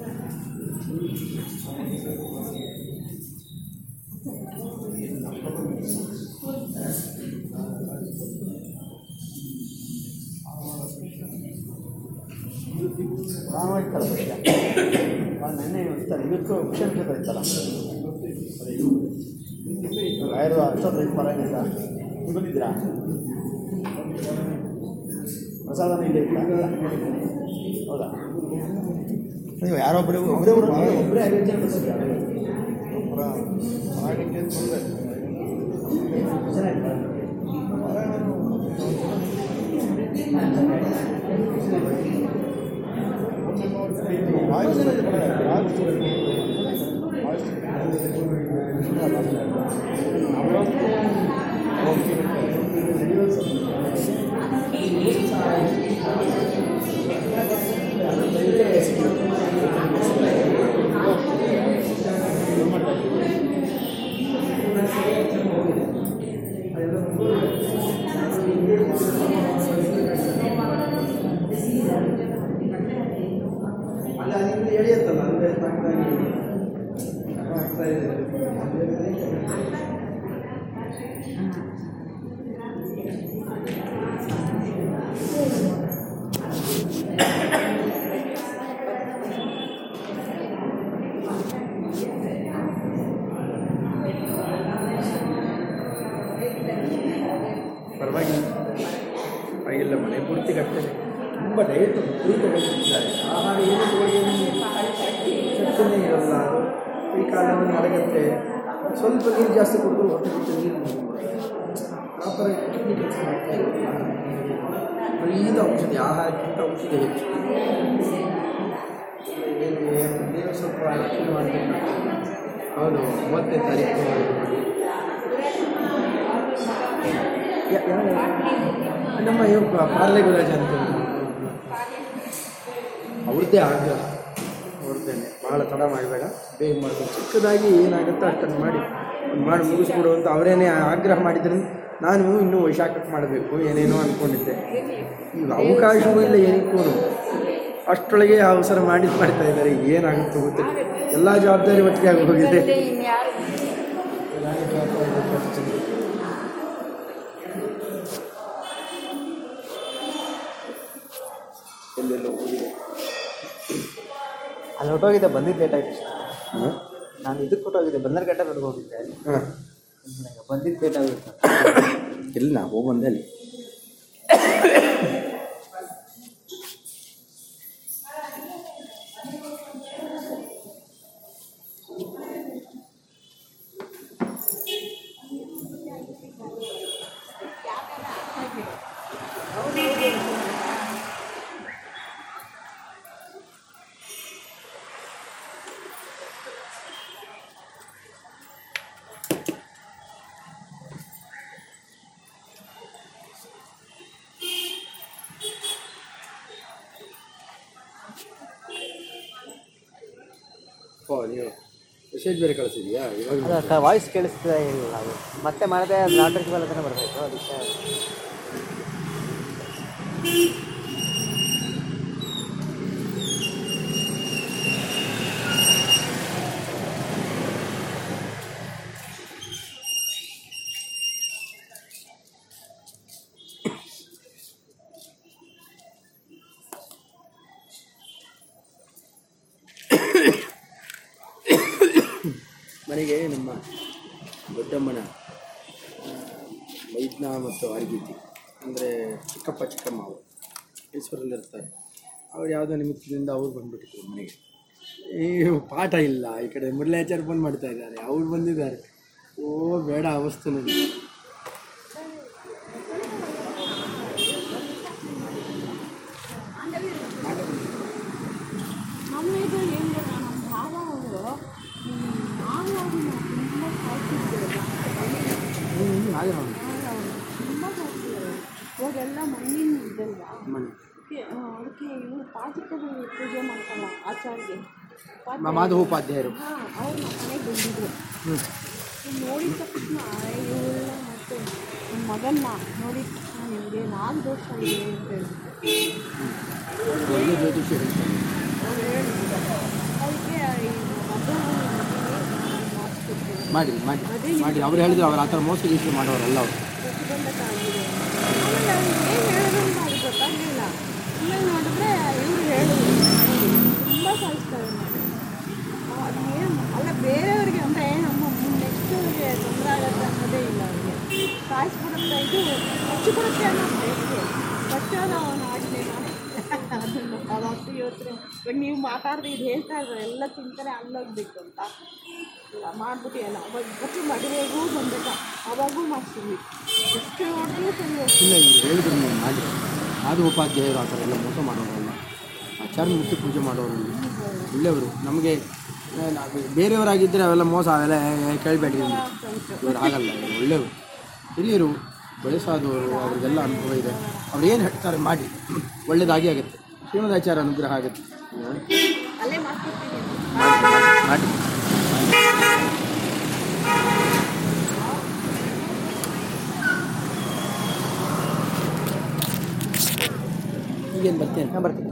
ರಾಮ ಇರ್ತಾರೆ ಸತ್ಯ ನೆನ್ನೆ ಇರ್ತಾರೆ ಇವತ್ತು ವಿಷನ್ ಜೊತೆ ಇರ್ತಾರ ಐದು ಹತ್ತು ಹದಿನೈದು ಪರವಾಗಿಲ್ಲ ನೀವು ಬಂದಿದ್ದೀರಾ ಪ್ರಸಾದನ ಇಲ್ಲೇ ಇತ್ತ ಹೌದಾ ನೀವು ಯಾರೊಬ್ಬರೇ ಒಬ್ಬರೇ ಒಬ್ಬರೇ ಐವತ್ತು ಜನ ಬರ್ಸಿದ್ದೀರಾ ಒಬ್ಬರ ಮಾಡಲಿಕ್ಕೆ ತೊಂದರೆ ಚೆನ್ನಾಗಿಲ್ಲ ನಾನು ಇನ್ನೂ ವೈಶಾಖಕ್ಕೆ ಮಾಡಬೇಕು ಏನೇನೋ ಅಂದ್ಕೊಂಡಿದ್ದೆ ಈಗ ಅವಕಾಶವೂ ಇಲ್ಲ ಏನಕ್ಕೂ ಅಷ್ಟೊಳಗೆ ಅವಸರ ಮಾಡಿ ಮಾಡ್ತಾ ಇದ್ದಾರೆ. ಏನಾಗುತ್ತೋ ಗೊತ್ತಿಲ್ಲ. ಎಲ್ಲ ಜವಾಬ್ದಾರಿ ಒಟ್ಟಿಗೆ ಆಗಿ ಹೋಗಿದೆ. ಎಲ್ಲೆಲ್ಲೋ ಹೋಗಿದೆ ಅಲ್ಲಿ ಹೊಟ್ಟೋಗಿದ್ದೆ ಬಂದಿದ್ದು ಲೇಟ್ ಆಯ್ತು ನಾನು ಇದಕ್ಕೆ ಹೊಟ್ಟೋಗಿದ್ದೆ ಬಂದರ್ಘಟ್ಟ ರೋಡ್ಗೆ ಹೋಗಿದ್ದೆ ಹಾಂ. ಬಂದಿದ್ದು ಲೇಟ್ ಇಲ್ಲ ನಾ ಹೋಗಿ ಬಂದೆ ಅಲ್ಲಿ ಓ ನೀವು ಮೆಸೇಜ್ ಬೇರೆ ಕಳಿಸಿದ್ಯಾ? ಇವಾಗ ವಾಯ್ಸ್ ಕೇಳಿಸ್ತಾ ಇಲ್ಲ ಅದು. ಮತ್ತೆ ಮಾಡಿದೆ ತನಕ ಬರಬೇಕು ಅದಕ್ಕೆ ಮನೆಗೆ ನಮ್ಮ ದೊಡ್ಡಮ್ಮನ ಆ, ಮೈದ್ನ ಮತ್ತು ಆರ್ಗೀತಿ ಅಂದರೆ ಚಿಕ್ಕಪ್ಪ ಚಿಕ್ಕಮ್ಮ ಅವರು ಮೈಸೂರಲ್ಲಿರ್ತಾರೆ ಅವ್ರು ಯಾವುದೋ ನಿಮಿತ್ತದಿಂದ ಅವ್ರು ಬಂದುಬಿಟ್ಟಿದ್ರು ಮನೆಗೆ ಈ ಪಾಠ ಇಲ್ಲ ಈ ಕಡೆ ಮುರಳಾಚಾರ್ಯ ಫೋನ್ ಮಾಡ್ತಾ ಇದ್ದಾರೆ ಅವ್ರು ಬಂದಿದ್ದಾರೆ ಓ ಬೇಡ ಅವಸ್ಥೆ ನನಗೆ ಹೋಗೆಲ್ಲ ಹ್ಞೂ ಹಾಗೆ ಮಣ್ಣಿನ ಇದೆಲ್ಲ ಮನೆ ಅದಕ್ಕೆ ಅದಕ್ಕೆ ಇವರು ಪಾಚಕದಲ್ಲಿ ಪೂಜೆ ಮಾಡ್ತಾರಲ್ಲ ಆಚಾರ್ಯಗೆ. ಮಾಧವ ಉಪಾಧ್ಯಾಯರು. ಹಾಂ ಅವ್ರು ನಮ್ಮ ಮನೆಗೆ ಬಂದಿದ್ರು. ನೋಡಿದ ತಕ್ಷಣ ಇವರೆಲ್ಲ ಮತ್ತೆ ನಮ್ಮ ಮಗನ್ನ ನೋಡಿದ ತಕ್ಷಣ ನಿಮಗೆ ನಾಲ್ಕು ದೋಷ ಇದೆ ಅಂತ ಹೇಳಿದ್ರು. ಅದಕ್ಕೆ ಮಾಡಿ ಮಾಡಿ ಮಾಡಿ. ಅವ್ರು ಹೇಳಿದ್ರು ಅವ್ರು ಆ ಥರ ಮೋಸ ಗೀಸು ಮಾಡೋರು ಎಲ್ಲ ಅವರು ಪ್ರತಿಬಂಧಕ ಆಗಿದೆ ಆಮೇಲೆ ಅವ್ರಿಗೆ ಏನು ಹೇಳೋದಂತ ಅದು ಗೊತ್ತಾಗಲಿಲ್ಲ ಆಮೇಲೆ ನೋಡಿದ್ರೆ ಇವರು ಹೇಳಿದ್ರು ತುಂಬ ಸಾಯಿಸ್ತಾರೆ ಅದು ಏನು ಅಲ್ಲ ಬೇರೆಯವ್ರಿಗೆ ಅಂದರೆ ನಮ್ಮ ನೆಕ್ಸ್ಟ್ ಅವ್ರಿಗೆ ತೊಂದರೆ ಆಗುತ್ತೆ ಅನ್ನೋದೇ ಇಲ್ಲ ಅವ್ರಿಗೆ. ಕೊಡುತ್ತೆ ಇದು ಹಚ್ಚಿಬಿಡುತ್ತೆ ಅನ್ನೋ ಭಯಕ್ಕೆ. ಅದು ಅವನು ಆಗಲಿಲ್ಲ ಅದನ್ನು ಅದಾಗ್ತೂ ಯೋಚನೆ ಇವಾಗ ನೀವು ಮಾತಾಡಿದ್ರೆ ಇದು ಹೇಳ್ತಾ ಇದ್ರೆ ಎಲ್ಲ ತಿಂತಾರೆ ಅಲ್ಲೋಗ್ಬೇಕು ಅಂತ. ಇಲ್ಲ ಮಾಡ್ಬಿಟ್ಟು ಎಲ್ಲ ಅವಾಗ ಪ್ರತಿ ಮದುವೆಗೂ ಬಂದಾಗ ಅವಾಗೂ ಮಾಡ್ತೀವಿ. ಎಷ್ಟು ನೋಡಿದ್ರು ಸರಿ ಇಲ್ಲ ಈಗ ಹೇಳಿದ್ರು ನೀವು ಮಾಡಿ. ಮಾಧವೋಪಾಧ್ಯಾಯರು ಆ ಥರ ಎಲ್ಲ ಮೋಸ ಮಾಡೋರಲ್ಲ ಆಚಾರ ಮುಟ್ಟಿ ಪೂಜೆ ಮಾಡೋರು ಇಲ್ಲವರು ನಮಗೆ ಬೇರೆಯವರಾಗಿದ್ದರೆ ಅವೆಲ್ಲ ಮೋಸ ಅವೆಲ್ಲ ಕೇಳಬೇಡಿ ಇವರು ಆಗಲ್ಲ ಒಳ್ಳೆಯವರು. ಹಿರಿಯರು ವಯಸ್ಸಾದವರು ಅವ್ರಿಗೆಲ್ಲ ಅನುಭವ ಇದೆ. ಅವ್ರು ಏನು ಹೇಳ್ತಾರೆ ಮಾಡಿ. ಒಳ್ಳೇದಾಗಿ ಆಗುತ್ತೆ. ಶ್ರೀಮದಾಚಾರ ಅನುಗ್ರಹ ಆಗುತ್ತೆ. ಮಾಡಿ ಈಗೇನು ಬರ್ತೇನೆ? ಬರ್ತೀನಿ.